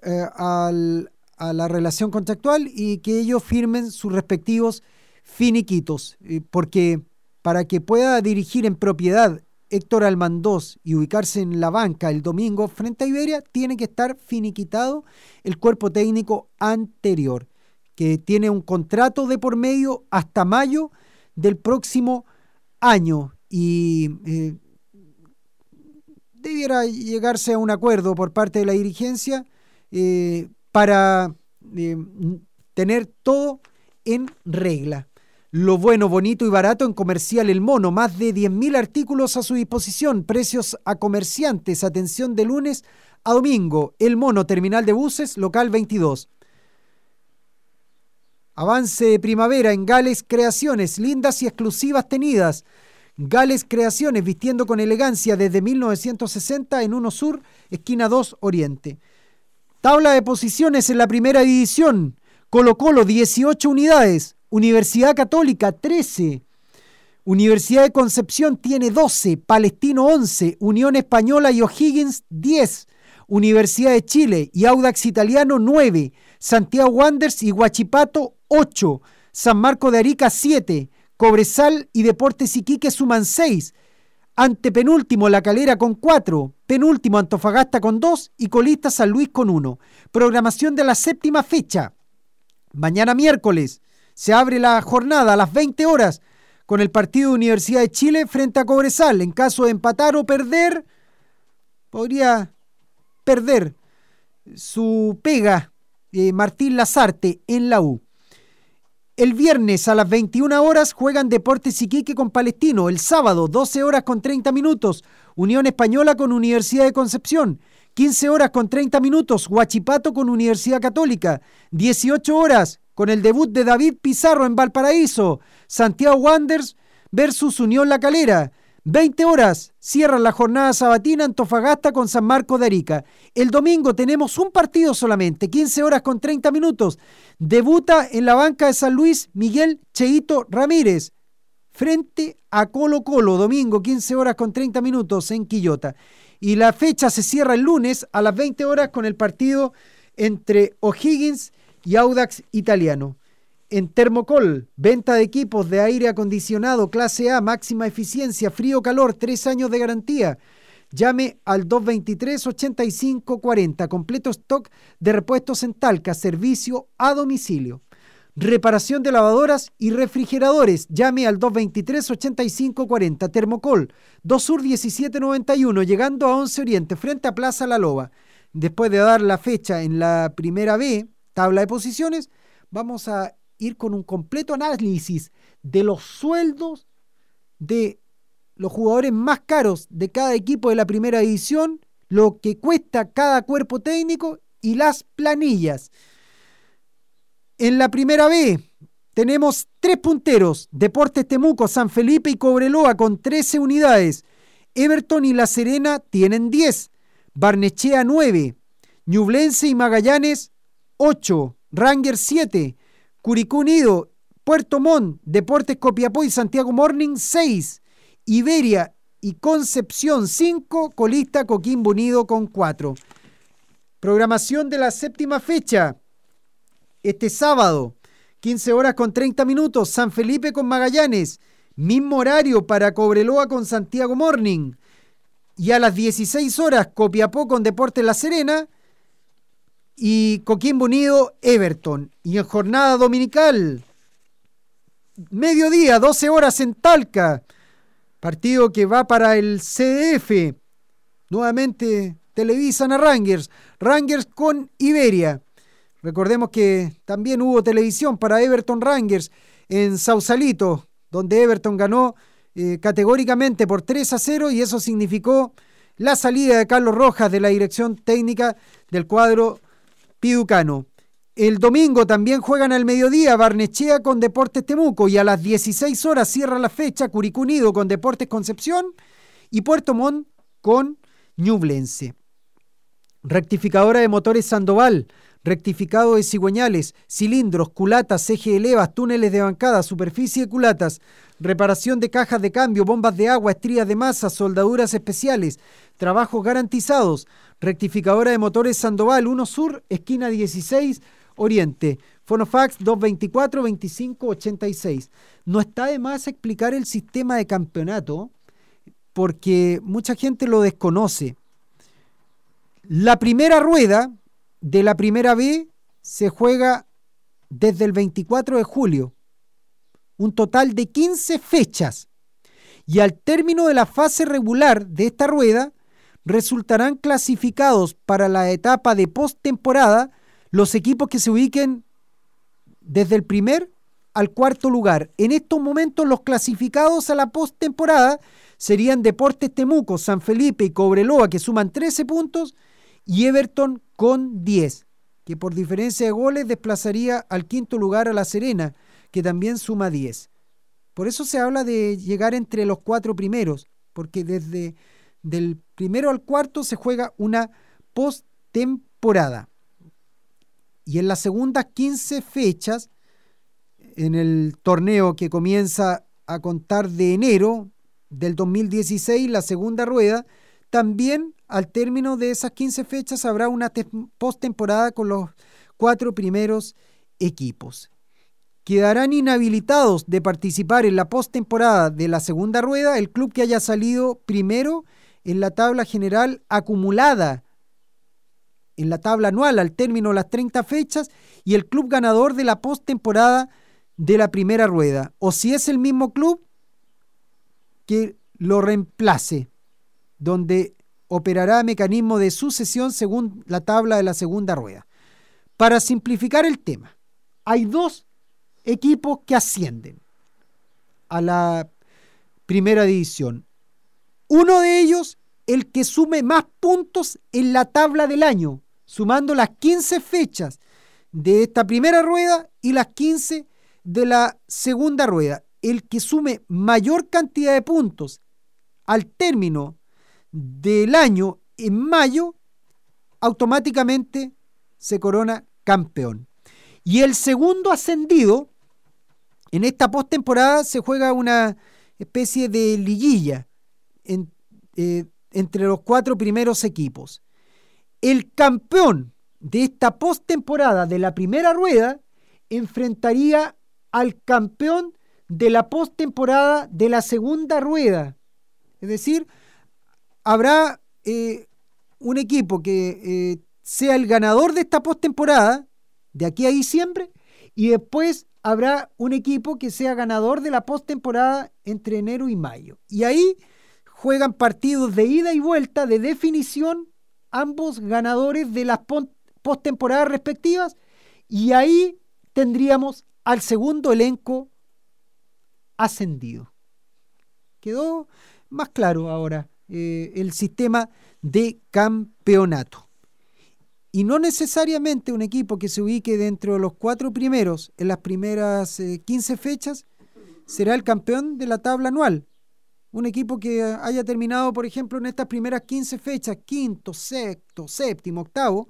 eh, al, a la relación contractual y que ellos firmen sus respectivos finiquitos, eh, porque para que pueda dirigir en propiedad Héctor Almandós y ubicarse en la banca el domingo frente a Iberia, tiene que estar finiquitado el cuerpo técnico anterior, que tiene un contrato de por medio hasta mayo del próximo año y eh, debiera llegarse a un acuerdo por parte de la dirigencia eh, para eh, tener todo en regla. Lo bueno, bonito y barato en Comercial El Mono. Más de 10.000 artículos a su disposición. Precios a comerciantes. Atención de lunes a domingo. El Mono, terminal de buses, local 22. Avance de primavera en Gales Creaciones. Lindas y exclusivas tenidas. Gales Creaciones, vistiendo con elegancia desde 1960 en Uno Sur, esquina 2 Oriente. Tabla de posiciones en la primera división. Colo Colo 18 unidades. Universidad Católica 13. Universidad de Concepción tiene 12. Palestino 11. Unión Española y O'Higgins 10. Universidad de Chile y Audax Italiano 9. Santiago Wanderers y Huachipato 8. San Marco de Arica 7. Cobresal y Deportes Iquique suman 6. Antepenúltimo La Calera con 4. Penúltimo Antofagasta con 2 y colista San Luis con 1. Programación de la séptima fecha. Mañana miércoles se abre la jornada a las 20 horas con el partido de Universidad de Chile frente a Cobresal. En caso de empatar o perder, podría perder su pega eh, Martín Lazarte en la U. El viernes a las 21 horas juegan Deportes Iquique con Palestino. El sábado, 12 horas con 30 minutos, Unión Española con Universidad de Concepción. 15 horas con 30 minutos, Huachipato con Universidad Católica. 18 horas con el debut de David Pizarro en Valparaíso. Santiago Wanderers versus Unión La Calera. 20 horas cierran la jornada sabatina Antofagasta con San Marco de Arica. El domingo tenemos un partido solamente, 15 horas con 30 minutos. Debuta en la banca de San Luis Miguel Cheito Ramírez frente a Colo Colo, domingo 15 horas con 30 minutos en Quillota. Y la fecha se cierra el lunes a las 20 horas con el partido entre O'Higgins y Audax Italiano. En Termocol, venta de equipos de aire acondicionado clase A, máxima eficiencia, frío-calor, tres años de garantía. Llame al 223-8540, completo stock de repuestos en Talca, servicio a domicilio. Reparación de lavadoras y refrigeradores. Llame al 223-8540. Termocol, 2 Sur 1791, llegando a 11 Oriente, frente a Plaza La Loba. Después de dar la fecha en la primera B, tabla de posiciones, vamos a ir con un completo análisis de los sueldos de los jugadores más caros de cada equipo de la primera división, lo que cuesta cada cuerpo técnico y las planillas. En la primera B tenemos tres punteros, Deportes Temuco, San Felipe y Cobreloa con 13 unidades. Everton y La Serena tienen 10, Barnechea 9, Ñublense y Magallanes 8, Ranger 7, Curicú Unido, Puerto Montt, Deportes Copiapó y Santiago Morning 6, Iberia y Concepción 5, colista Coquimbo Unido con 4. Programación de la séptima fecha. Este sábado, 15 horas con 30 minutos, San Felipe con Magallanes. Mismo horario para Cobreloa con Santiago Morning. Y a las 16 horas, Copiapó con Deportes La Serena y Coquimbo Unido Everton. Y en jornada dominical, mediodía, 12 horas en Talca, partido que va para el CDF. Nuevamente televisan a Rangers, Rangers con Iberia. Recordemos que también hubo televisión para Everton Rangers en Sausalito, donde Everton ganó eh, categóricamente por 3 a 0 y eso significó la salida de Carlos Rojas de la dirección técnica del cuadro Piducano. El domingo también juegan al mediodía Barnechea con Deportes Temuco y a las 16 horas cierra la fecha Curicú Unido con Deportes Concepción y Puerto Montt con Ñublense. Rectificadora de motores Sandoval, rectificado de cigüeñales, cilindros, culatas, eje de levas, túneles de bancada, superficie de culatas, reparación de cajas de cambio, bombas de agua, estrías de masa, soldaduras especiales, trabajos garantizados. Rectificadora de motores Sandoval, 1 Sur, esquina 16, Oriente. Fonofax 224-2586. No está de más explicar el sistema de campeonato porque mucha gente lo desconoce. La primera rueda de la primera B se juega desde el 24 de julio. Un total de 15 fechas. Y al término de la fase regular de esta rueda, resultarán clasificados para la etapa de postemporada los equipos que se ubiquen desde el primer al cuarto lugar. En estos momentos los clasificados a la postemporada serían Deportes Temuco, San Felipe y Cobreloa que suman 13 puntos y Everton con 10, que por diferencia de goles desplazaría al quinto lugar a La Serena, que también suma 10. Por eso se habla de llegar entre los cuatro primeros, porque desde del primero al cuarto se juega una postemporada. Y en las segundas 15 fechas, en el torneo que comienza a contar de enero del 2016, la segunda rueda, también al término de esas 15 fechas habrá una postemporada con los cuatro primeros equipos. Quedarán inhabilitados de participar en la postemporada de la segunda rueda el club que haya salido primero en la tabla general acumulada en la tabla anual al término de las 30 fechas y el club ganador de la postemporada de la primera rueda. O si es el mismo club, que lo reemplace, donde operará mecanismo de sucesión según la tabla de la segunda rueda. Para simplificar el tema, hay dos equipos que ascienden a la primera división. Uno de ellos, el que sume más puntos en la tabla del año, sumando las 15 fechas de esta primera rueda y las 15 de la segunda rueda. El que sume mayor cantidad de puntos al término del año en mayo, automáticamente se corona campeón. Y el segundo ascendido, en esta postemporada se juega una especie de liguilla eh, entre los cuatro primeros equipos. El campeón de esta postemporada de la primera rueda enfrentaría al campeón de la postemporada de la segunda rueda. Es decir, habrá eh, un equipo que eh, sea el ganador de esta postemporada, de aquí a diciembre, y después habrá un equipo que sea ganador de la postemporada entre enero y mayo. Y ahí juegan partidos de ida y vuelta de definición, ambos ganadores de las postemporadas respectivas, y ahí tendríamos al segundo elenco ascendido. Quedó más claro ahora eh, el sistema de campeonato. Y no necesariamente un equipo que se ubique dentro de los cuatro primeros en las primeras 15 eh, fechas será el campeón de la tabla anual. Un equipo que haya terminado, por ejemplo, en estas primeras 15 fechas, quinto, sexto, séptimo, octavo,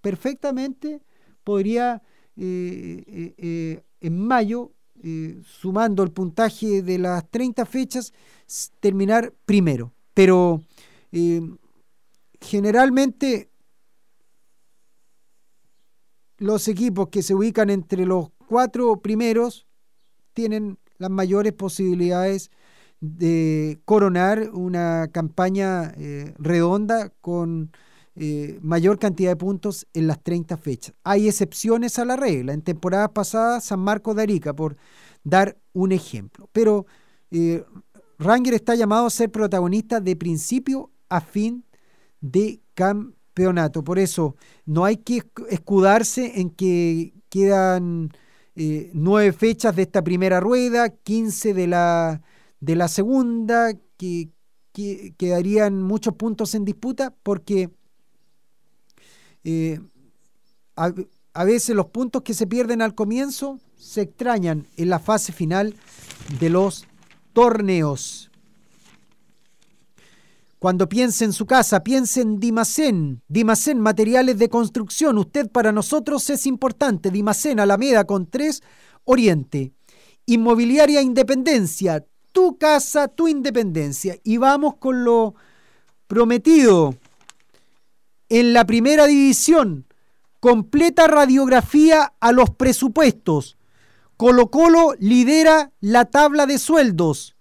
perfectamente podría eh, en mayo, sumando el puntaje de las 30 fechas, terminar primero. Pero eh, generalmente los equipos que se ubican entre los cuatro primeros tienen las mayores posibilidades de coronar una campaña eh, redonda con eh, mayor cantidad de puntos en las 30 fechas. Hay excepciones a la regla. En temporadas pasadas, San Marcos de Arica, por dar un ejemplo. Pero Ranger está llamado a ser protagonista de principio a fin de campeonato. Por eso no hay que escudarse en que quedan eh, nueve fechas de esta primera rueda, quince de la, de la segunda, que, quedarían muchos puntos en disputa porque eh, a, a veces los puntos que se pierden al comienzo se extrañan en la fase final de los torneos. Cuando piense en su casa, piense en Dimacén. Dimacén, materiales de construcción. Usted para nosotros es importante. Dimacén, Alameda con 3, Oriente. Inmobiliaria Independencia. Tu casa, tu independencia. Y vamos con lo prometido. En la primera división, Completa radiografía a los presupuestos. Colo Colo lidera la tabla de sueldos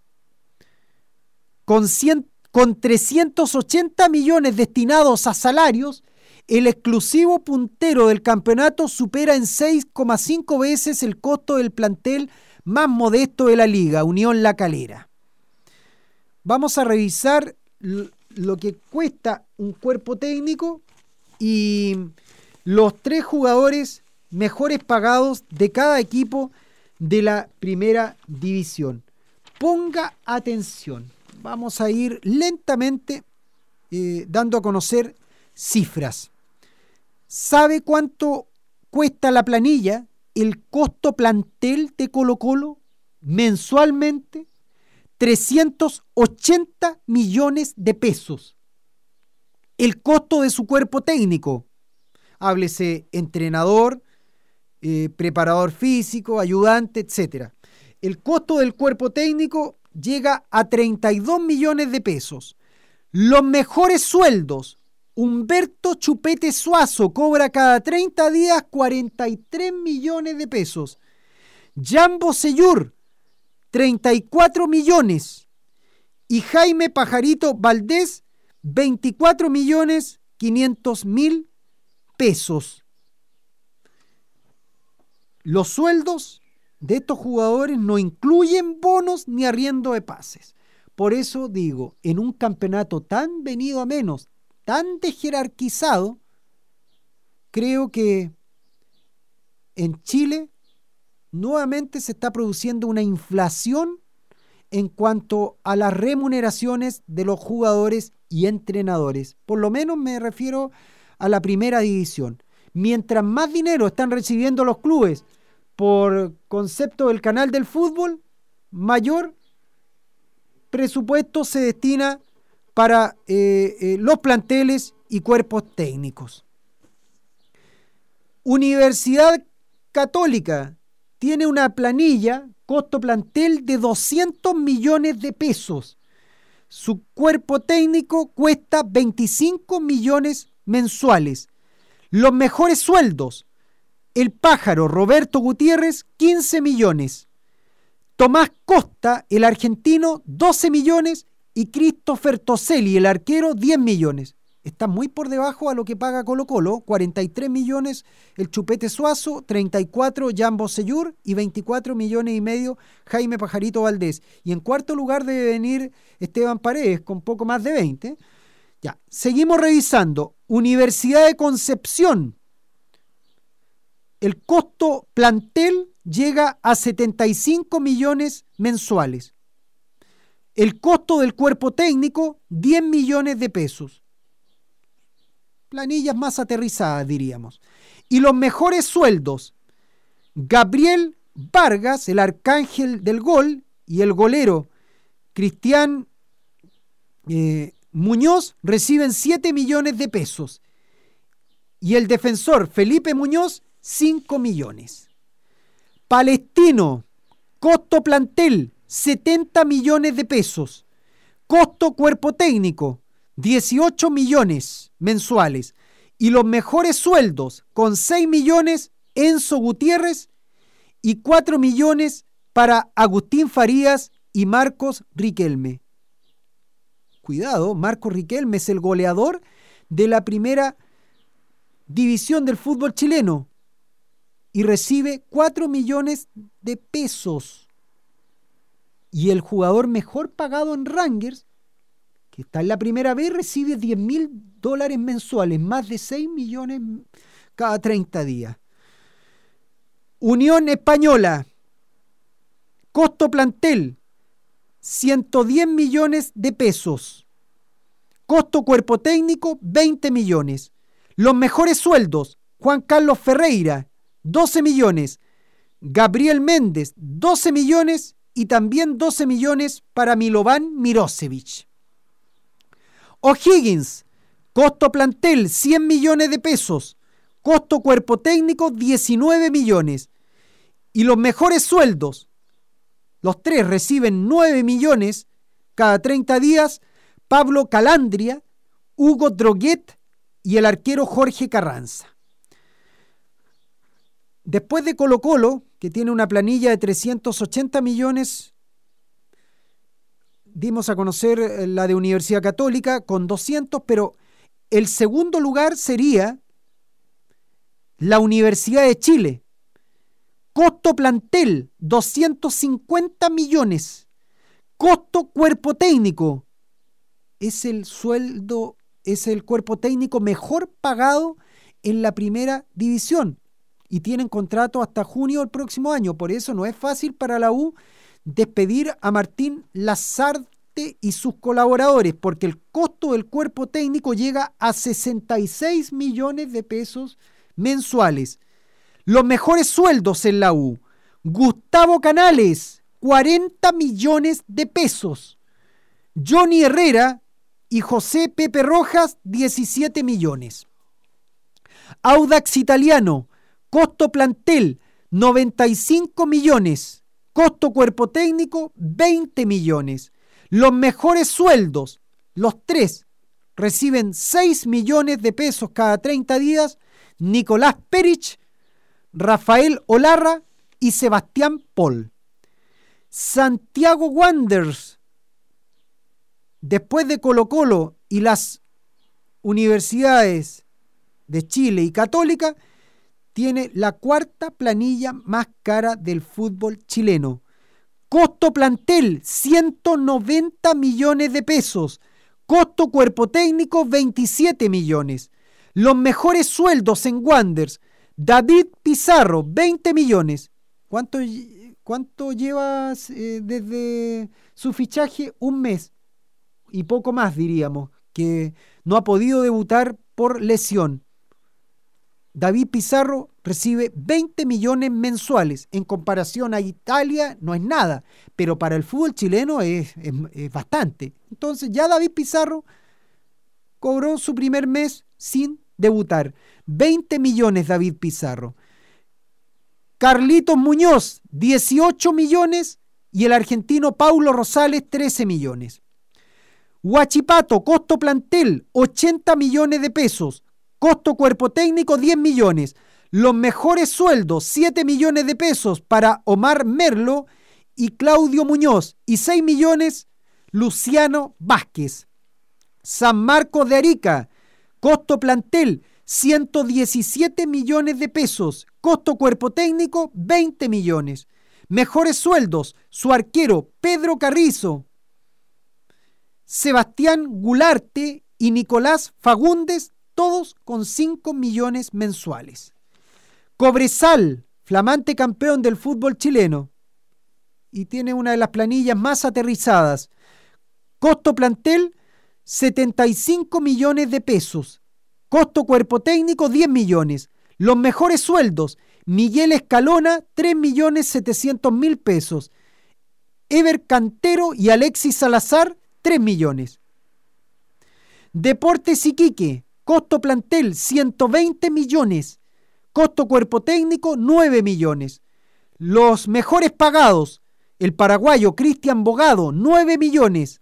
con, 100 con 380 millones destinados a salarios. El exclusivo puntero del campeonato supera en 6,5 veces el costo del plantel más modesto de la liga, Unión La Calera. Vamos a revisar lo que cuesta un cuerpo técnico y los tres jugadores mejores pagados de cada equipo de la primera división. Ponga atención. Vamos a ir lentamente eh, dando a conocer cifras. ¿Sabe cuánto cuesta la planilla? El costo plantel de Colo Colo mensualmente 380 millones de pesos. El costo de su cuerpo técnico, háblese entrenador, eh, preparador físico, ayudante, etc. El costo del cuerpo técnico llega a 32 millones de pesos. Los mejores sueldos. Humberto Chupete Suazo cobra cada 30 días 43 millones de pesos. Jambo Seyur, 34 millones. Y Jaime Pajarito Valdés, 24 millones 500 mil pesos. Los sueldos de estos jugadores no incluyen bonos ni arriendo de pases. Por eso digo, en un campeonato tan venido a menos, tan desjerarquizado, creo que en Chile nuevamente se está produciendo una inflación en cuanto a las remuneraciones de los jugadores y entrenadores. Por lo menos me refiero a la primera división. Mientras más dinero están recibiendo los clubes por concepto del canal del fútbol, mayor presupuesto se destina para eh, eh, los planteles y cuerpos técnicos. Universidad Católica tiene una planilla, costo plantel de 200 millones de pesos. Su cuerpo técnico cuesta 25 millones mensuales. Los mejores sueldos. El pájaro Roberto Gutiérrez, 15 millones. Tomás Costa, el argentino, 12 millones. Y Christopher Toselli, el arquero, 10 millones. Está muy por debajo a lo que paga Colo Colo, 43 millones el Chupete Suazo, 34 Jambo Seyur y 24 millones y medio Jaime Pajarito Valdés. Y en cuarto lugar debe venir Esteban Paredes con poco más de 20. Ya, seguimos revisando. Universidad de Concepción. El costo plantel llega a 75 millones mensuales. El costo del cuerpo técnico, 10 millones de pesos planillas más aterrizadas, diríamos. Y los mejores sueldos. Gabriel Vargas, el arcángel del gol, y el golero Cristian eh, Muñoz reciben 7 millones de pesos. Y el defensor Felipe Muñoz, 5 millones. Palestino, costo plantel, 70 millones de pesos. Costo cuerpo técnico, 18 millones mensuales y los mejores sueldos con 6 millones Enzo Gutiérrez y 4 millones para Agustín Farías y Marcos Riquelme. Cuidado, Marcos Riquelme es el goleador de la primera división del fútbol chileno y recibe 4 millones de pesos. Y el jugador mejor pagado en Rangers que está en la primera vez, recibe 10 mil dólares mensuales, más de 6 millones cada 30 días. Unión Española, costo plantel, 110 millones de pesos. Costo cuerpo técnico, 20 millones. Los mejores sueldos, Juan Carlos Ferreira, 12 millones. Gabriel Méndez, 12 millones. Y también 12 millones para Milovan Mirosevic. O'Higgins, costo plantel 100 millones de pesos, costo cuerpo técnico 19 millones. Y los mejores sueldos, los tres reciben 9 millones cada 30 días, Pablo Calandria, Hugo Droguet y el arquero Jorge Carranza. Después de Colo Colo, que tiene una planilla de 380 millones, dimos a conocer eh, la de Universidad Católica con 200, pero el segundo lugar sería la Universidad de Chile. Costo plantel, 250 millones. Costo cuerpo técnico. Es el sueldo, es el cuerpo técnico mejor pagado en la primera división. Y tienen contrato hasta junio del próximo año. Por eso no es fácil para la U despedir a Martín Lazarte y sus colaboradores, porque el costo del cuerpo técnico llega a 66 millones de pesos mensuales. Los mejores sueldos en la U. Gustavo Canales, 40 millones de pesos. Johnny Herrera y José Pepe Rojas, 17 millones. Audax Italiano, costo plantel, 95 millones. Costo cuerpo técnico, 20 millones. Los mejores sueldos, los tres, reciben 6 millones de pesos cada 30 días. Nicolás Perich, Rafael Olarra y Sebastián Paul. Santiago Wanderers, después de Colo Colo y las universidades de Chile y Católica, tiene la cuarta planilla más cara del fútbol chileno. Costo plantel, 190 millones de pesos. Costo cuerpo técnico, 27 millones. Los mejores sueldos en Wanderers, David Pizarro, 20 millones. ¿Cuánto, cuánto llevas eh, desde su fichaje? Un mes. Y poco más, diríamos, que no ha podido debutar por lesión. David Pizarro recibe 20 millones mensuales. En comparación a Italia no es nada, pero para el fútbol chileno es, bastante. Entonces ya David Pizarro cobró su primer mes sin debutar. 20 millones David Pizarro. Carlitos Muñoz, 18 millones. Y el argentino Paulo Rosales, 13 millones. Huachipato, costo plantel, 80 millones de pesos. Costo cuerpo técnico, 10 millones. Los mejores sueldos, 7 millones de pesos para Omar Merlo y Claudio Muñoz. Y 6 millones, Luciano Vázquez. San Marcos de Arica, costo plantel, 117 millones de pesos. Costo cuerpo técnico, 20 millones. Mejores sueldos, su arquero Pedro Carrizo, Sebastián Gularte y Nicolás Fagundes, todos con 5 millones mensuales. Cobresal, flamante campeón del fútbol chileno, y tiene una de las planillas más aterrizadas. Costo plantel, 75 millones de pesos. Costo cuerpo técnico, 10 millones. Los mejores sueldos, Miguel Escalona, 3 millones 700 mil pesos. Ever Cantero y Alexis Salazar, 3 millones. Deportes Iquique, costo plantel 120 millones, costo cuerpo técnico 9 millones. Los mejores pagados, el paraguayo Cristian Bogado 9 millones,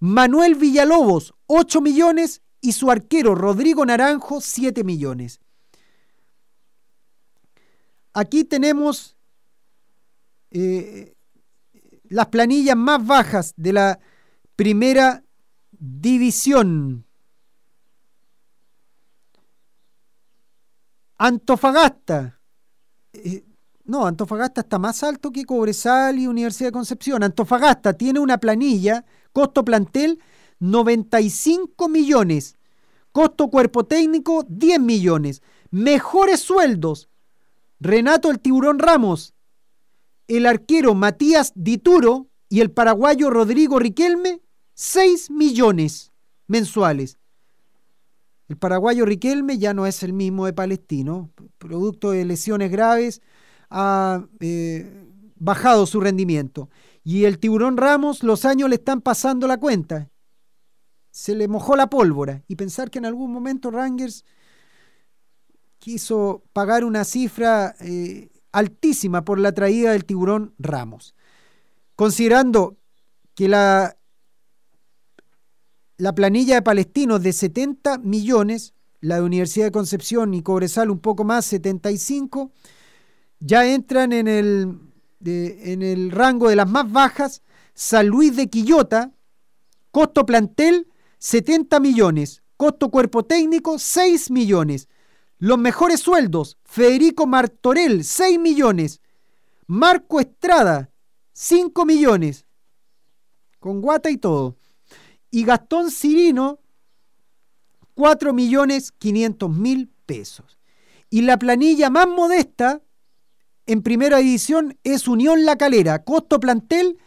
Manuel Villalobos 8 millones y su arquero Rodrigo Naranjo 7 millones. Aquí tenemos eh, las planillas más bajas de la primera división. Antofagasta. Eh, no, Antofagasta está más alto que Cobresal y Universidad de Concepción. Antofagasta tiene una planilla, costo plantel 95 millones, costo cuerpo técnico 10 millones, mejores sueldos. Renato el Tiburón Ramos, el arquero Matías Dituro y el paraguayo Rodrigo Riquelme 6 millones mensuales. El paraguayo Riquelme ya no es el mismo de Palestino, producto de lesiones graves, ha eh, bajado su rendimiento. Y el tiburón Ramos, los años le están pasando la cuenta. Se le mojó la pólvora. Y pensar que en algún momento Rangers quiso pagar una cifra eh, altísima por la traída del tiburón Ramos. Considerando que la la planilla de palestinos de 70 millones, la de Universidad de Concepción y Cobresal un poco más, 75, Ya entran en el, en el rango de las más bajas San Luis de Quillota, costo plantel 70 millones, costo cuerpo técnico 6 millones. Los mejores sueldos, Federico Martorell 6 millones, Marco Estrada 5 millones, con guata y todo. Y Gastón Cirino 4 millones 500 mil pesos. Y la planilla más modesta en primera división es Unión La Calera, costo plantel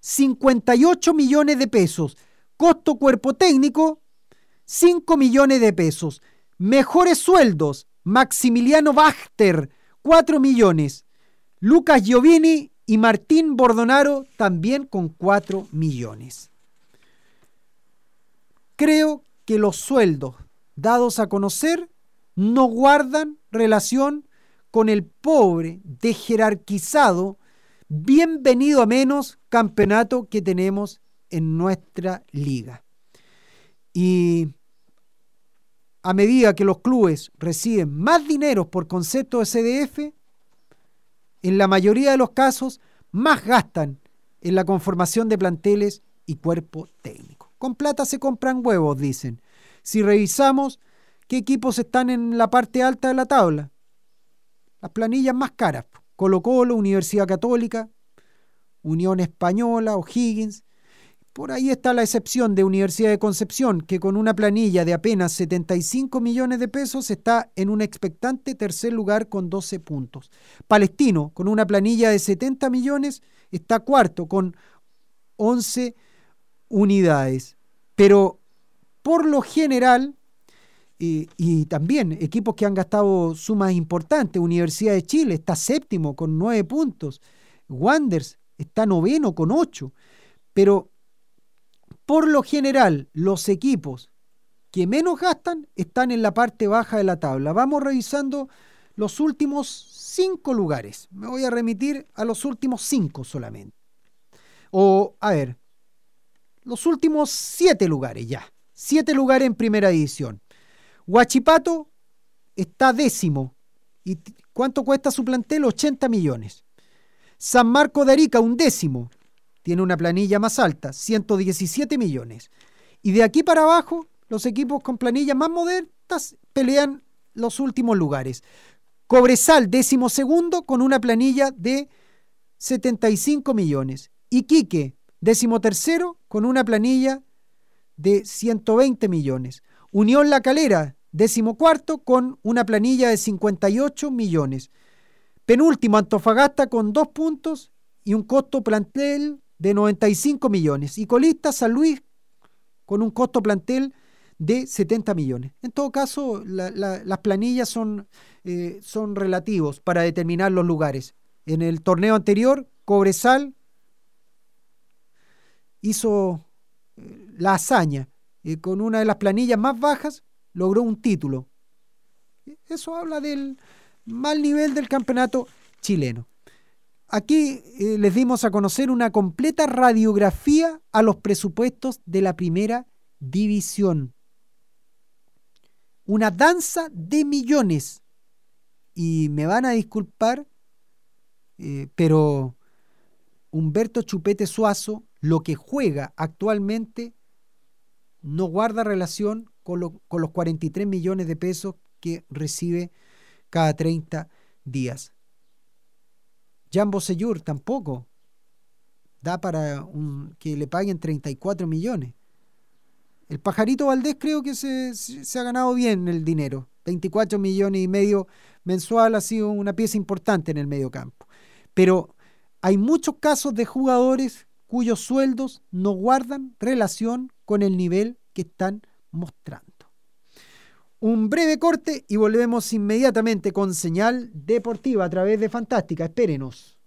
58 millones de pesos, costo cuerpo técnico 5 millones de pesos, mejores sueldos, Maximiliano Bachter 4 millones, Lucas Giovini y Martín Bordonaro también con 4 millones. Creo que los sueldos dados a conocer no guardan relación con el pobre, dejerarquizado, bienvenido a menos campeonato que tenemos en nuestra liga. Y a medida que los clubes reciben más dinero por concepto de CDF, en la mayoría de los casos más gastan en la conformación de planteles y cuerpo técnico. Con plata se compran huevos, dicen. Si revisamos qué equipos están en la parte alta de la tabla, las planillas más caras, Colo Colo, Universidad Católica, Unión Española, O'Higgins. Por ahí está la excepción de Universidad de Concepción, que con una planilla de apenas 75 millones de pesos está en un expectante tercer lugar con 12 puntos. Palestino, con una planilla de 70 millones, está cuarto con 11 unidades. Pero por lo general, y, también equipos que han gastado sumas importantes, Universidad de Chile está séptimo con 9 puntos, Wanders está noveno con 8, pero por lo general, los equipos que menos gastan están en la parte baja de la tabla. Vamos revisando los últimos cinco lugares. Me voy a remitir a los últimos cinco solamente. O, a ver, los últimos siete lugares ya. Siete lugares en primera división. Huachipato está décimo. ¿Y cuánto cuesta su plantel? 80 millones. San Marco de Arica, un décimo tiene una planilla más alta, 117 millones. Y de aquí para abajo, los equipos con planillas más modestas pelean los últimos lugares. Cobresal, décimo segundo, con una planilla de 75 millones. Iquique, décimo tercero, con una planilla de 120 millones. Unión La Calera, décimo cuarto, con una planilla de 58 millones. Penúltimo, Antofagasta, con dos puntos y un costo plantel de 95 millones. Y colista San Luis con un costo plantel de 70 millones. En todo caso, la- la- las planillas son, eh, son relativos para determinar los lugares. En el torneo anterior, Cobresal hizo la hazaña. eh, con una de las planillas más bajas, logró un título. Eso habla del mal nivel del campeonato chileno. Aquí eh, les dimos a conocer una completa radiografía a los presupuestos de la primera división. Una danza de millones. Y me van a disculpar, eh, pero Humberto Chupete Suazo, lo que juega actualmente, no guarda relación con, lo- con los 43 millones de pesos que recibe cada 30 días. Jambo Seyur tampoco da para que le paguen 34 millones. El pajarito Valdés creo que se- se ha ganado bien el dinero. 24 millones y medio mensual ha sido una pieza importante en el medio campo. Pero hay muchos casos de jugadores cuyos sueldos no guardan relación con el nivel que están mostrando. Un breve corte y volvemos inmediatamente con señal deportiva a través de Fantástica. Espérenos.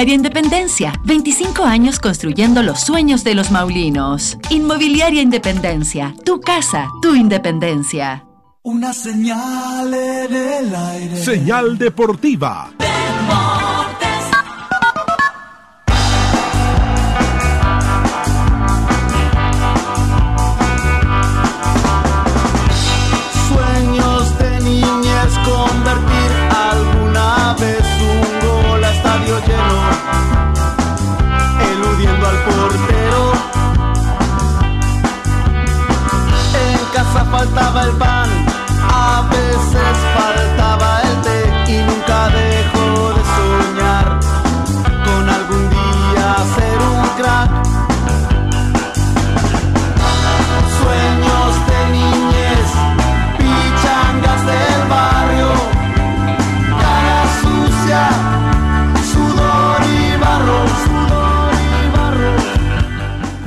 Independencia. 25 años construyendo los sueños de los maulinos. Inmobiliaria Independencia. Tu casa, tu independencia. Una señal en el aire. Señal deportiva.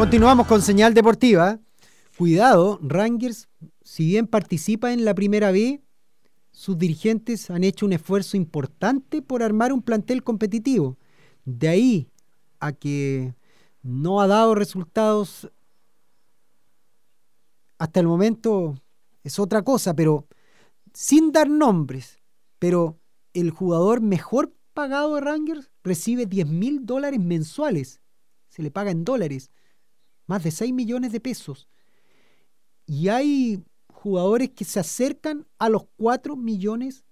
Continuamos con señal deportiva. Cuidado, Rangers, si bien participa en la primera B, sus dirigentes han hecho un esfuerzo importante por armar un plantel competitivo. De ahí a que no ha dado resultados hasta el momento es otra cosa, pero sin dar nombres, pero el jugador mejor pagado de Rangers recibe 10 mil dólares mensuales. Se le paga en dólares, más de 6 millones de pesos. Y hay jugadores que se acercan a los 4 millones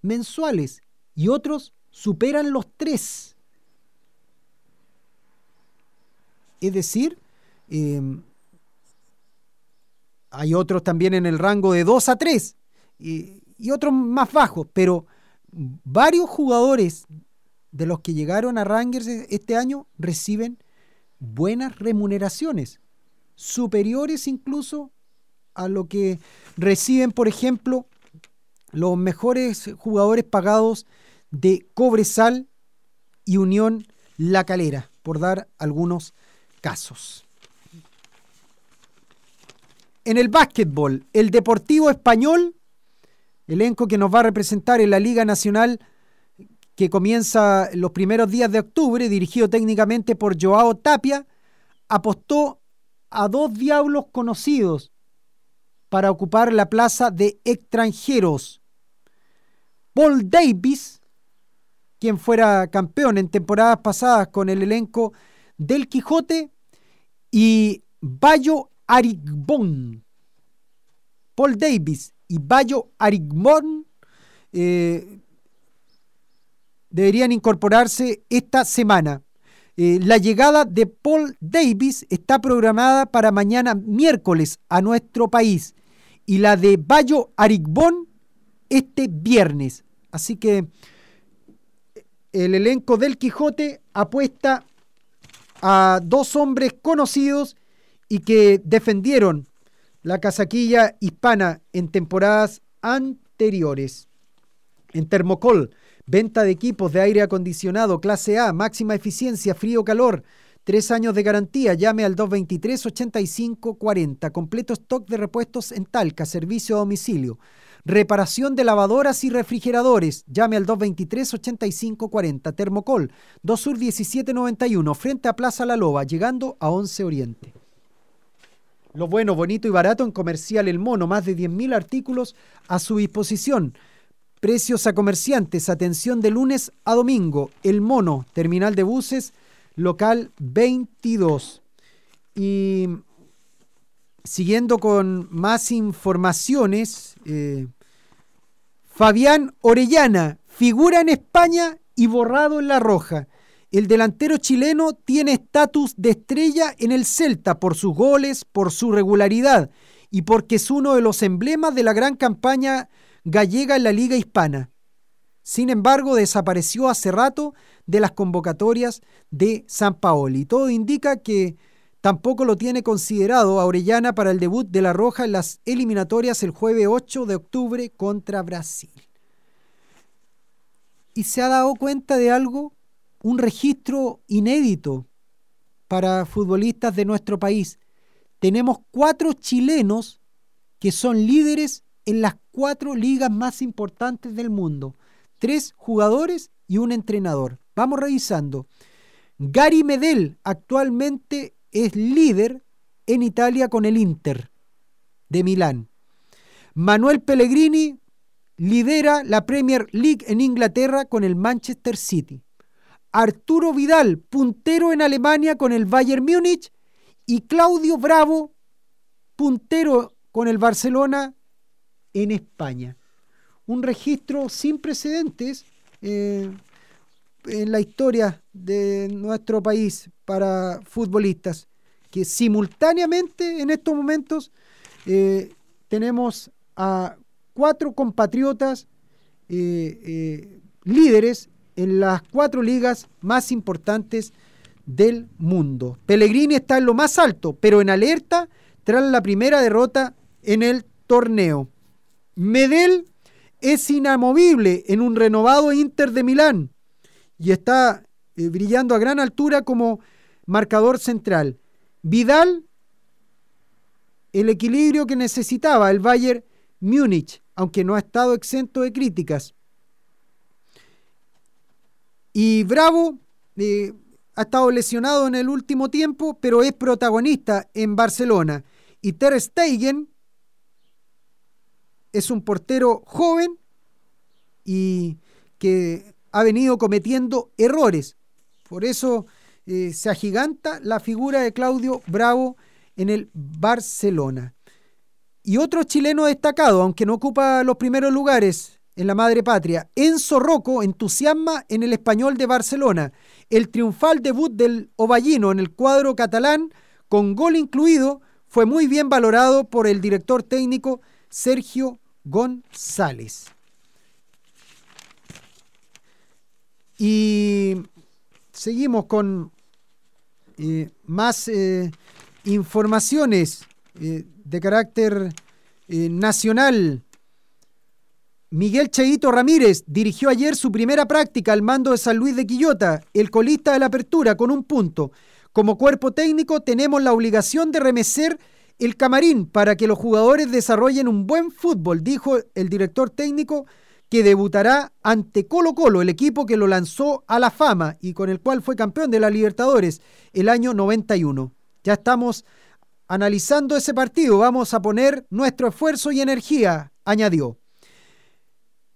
mensuales y otros superan los 3. Es decir, eh, hay otros también en el rango de 2 a 3 y, y otros más bajos, pero varios jugadores de los que llegaron a Rangers e- este año reciben buenas remuneraciones, superiores incluso a lo que reciben, por ejemplo, los mejores jugadores pagados de Cobresal y Unión La Calera, por dar algunos casos. En el básquetbol, el Deportivo Español, elenco que nos va a representar en la Liga Nacional que comienza los primeros días de octubre, dirigido técnicamente por Joao Tapia, apostó a dos diablos conocidos para ocupar la plaza de extranjeros. Paul Davis, quien fuera campeón en temporadas pasadas con el elenco del Quijote, y Bayo Arigbón. Paul Davis y Bayo Arigbón eh, deberían incorporarse esta semana. Eh, la llegada de Paul Davis está programada para mañana miércoles a nuestro país y la de Bayo Arigbón este viernes. Así que el elenco del Quijote apuesta a dos hombres conocidos y que defendieron la casaquilla hispana en temporadas anteriores. En Termocol, venta de equipos de aire acondicionado clase A, máxima eficiencia, frío-calor, tres años de garantía. Llame al 223-8540. Completo stock de repuestos en Talca, servicio a domicilio. Reparación de lavadoras y refrigeradores. Llame al 223-8540. Termocol, 2 Sur 1791, frente a Plaza La Loba, llegando a 11 Oriente. Lo bueno, bonito y barato en Comercial El Mono, más de 10.000 artículos a su disposición. Precios a comerciantes, atención de lunes a domingo. El Mono, terminal de buses, local 22. Y siguiendo con más informaciones, eh, Fabián Orellana figura en España y borrado en la roja. El delantero chileno tiene estatus de estrella en el Celta por sus goles, por su regularidad y porque es uno de los emblemas de la gran campaña gallega en la Liga Hispana. Sin embargo, desapareció hace rato de las convocatorias de San Paoli. Todo indica que tampoco lo tiene considerado a Orellana para el debut de La Roja en las eliminatorias el jueves 8 de octubre contra Brasil. ¿Y se ha dado cuenta de algo? Un registro inédito para futbolistas de nuestro país. Tenemos cuatro chilenos que son líderes en las cuatro ligas más importantes del mundo. Tres jugadores y un entrenador. Vamos revisando. Gary Medel actualmente es líder en Italia con el Inter de Milán. Manuel Pellegrini lidera la Premier League en Inglaterra con el Manchester City. Arturo Vidal, puntero en Alemania con el Bayern Múnich. Y Claudio Bravo, puntero con el Barcelona en España. Un registro sin precedentes eh, en la historia de nuestro país para futbolistas, que simultáneamente en estos momentos eh, tenemos a cuatro compatriotas eh, líderes en las cuatro ligas más importantes del mundo. Pellegrini está en lo más alto, pero en alerta tras la primera derrota en el torneo. Medel es inamovible en un renovado Inter de Milán y está eh, brillando a gran altura como marcador central. Vidal, el equilibrio que necesitaba el Bayern Múnich, aunque no ha estado exento de críticas. Y Bravo eh, ha estado lesionado en el último tiempo, pero es protagonista en Barcelona. Y Ter Stegen es un portero joven y que ha venido cometiendo errores. Por eso eh, se agiganta la figura de Claudio Bravo en el Barcelona. Y otro chileno destacado, aunque no ocupa los primeros lugares en la madre patria, Enzo Rocco entusiasma en el español de Barcelona. El triunfal debut del Ovallino en el cuadro catalán, con gol incluido, fue muy bien valorado por el director técnico Sergio González. Y seguimos con eh, más eh, informaciones eh, de carácter nacional. Miguel Cheito Ramírez dirigió ayer su primera práctica al mando de San Luis de Quillota, el colista de la apertura, con un punto. Como cuerpo técnico tenemos la obligación de remecer el camarín para que los jugadores desarrollen un buen fútbol, dijo el director técnico que debutará ante Colo Colo, el equipo que lo lanzó a la fama y con el cual fue campeón de la Libertadores el año 91. Ya estamos analizando ese partido, vamos a poner nuestro esfuerzo y energía, añadió.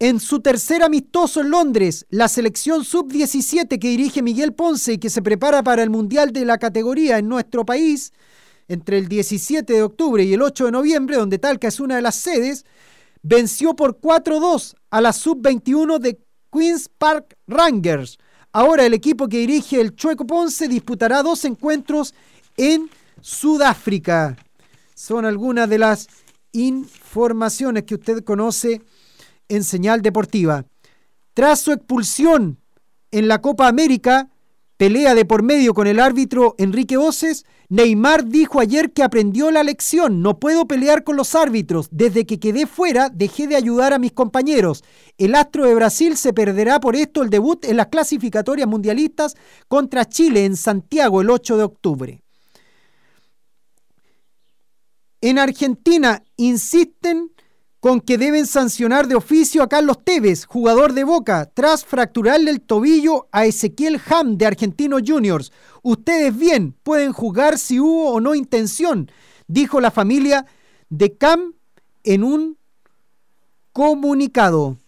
En su tercer amistoso en Londres, la selección sub-17 que dirige Miguel Ponce y que se prepara para el Mundial de la categoría en nuestro país, entre el 17 de octubre y el 8 de noviembre, donde Talca es una de las sedes, venció por 4-2 a la sub-21 de Queens Park Rangers. Ahora el equipo que dirige el Chueco Ponce disputará dos encuentros en Sudáfrica. Son algunas de las informaciones que usted conoce en señal deportiva. Tras su expulsión en la Copa América, pelea de por medio con el árbitro Enrique Voces, Neymar dijo ayer que aprendió la lección, no puedo pelear con los árbitros, desde que quedé fuera dejé de ayudar a mis compañeros. El astro de Brasil se perderá por esto el debut en las clasificatorias mundialistas contra Chile en Santiago el 8 de octubre. En Argentina insisten con que deben sancionar de oficio a Carlos Tevez, jugador de Boca, tras fracturarle el tobillo a Ezequiel Ham de Argentinos Juniors. Ustedes bien pueden jugar si hubo o no intención, dijo la familia de Cam en un comunicado.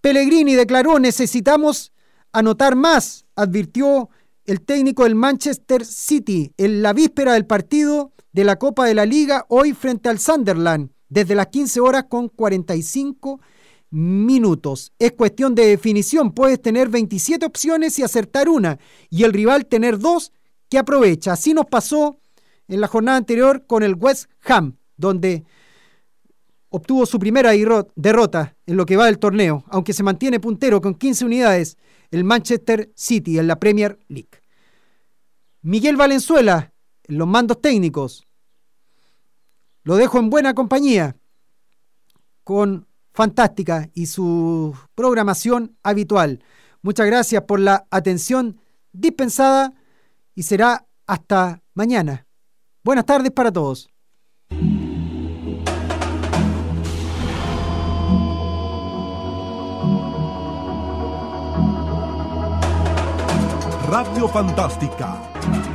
Pellegrini declaró necesitamos anotar más, advirtió el técnico del Manchester City en la víspera del partido de la Copa de la Liga hoy frente al Sunderland, desde las 15 horas con 45 minutos. Es cuestión de definición, puedes tener 27 opciones y acertar una, y el rival tener dos que aprovecha. Así nos pasó en la jornada anterior con el West Ham, donde obtuvo su primera derrota en lo que va del torneo, aunque se mantiene puntero con 15 unidades el Manchester City en la Premier League. Miguel Valenzuela, en los mandos técnicos. Lo dejo en buena compañía con Fantástica y su programación habitual. Muchas gracias por la atención dispensada y será hasta mañana. Buenas tardes para todos. Radio Fantástica,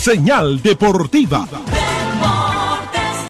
Señal Deportiva.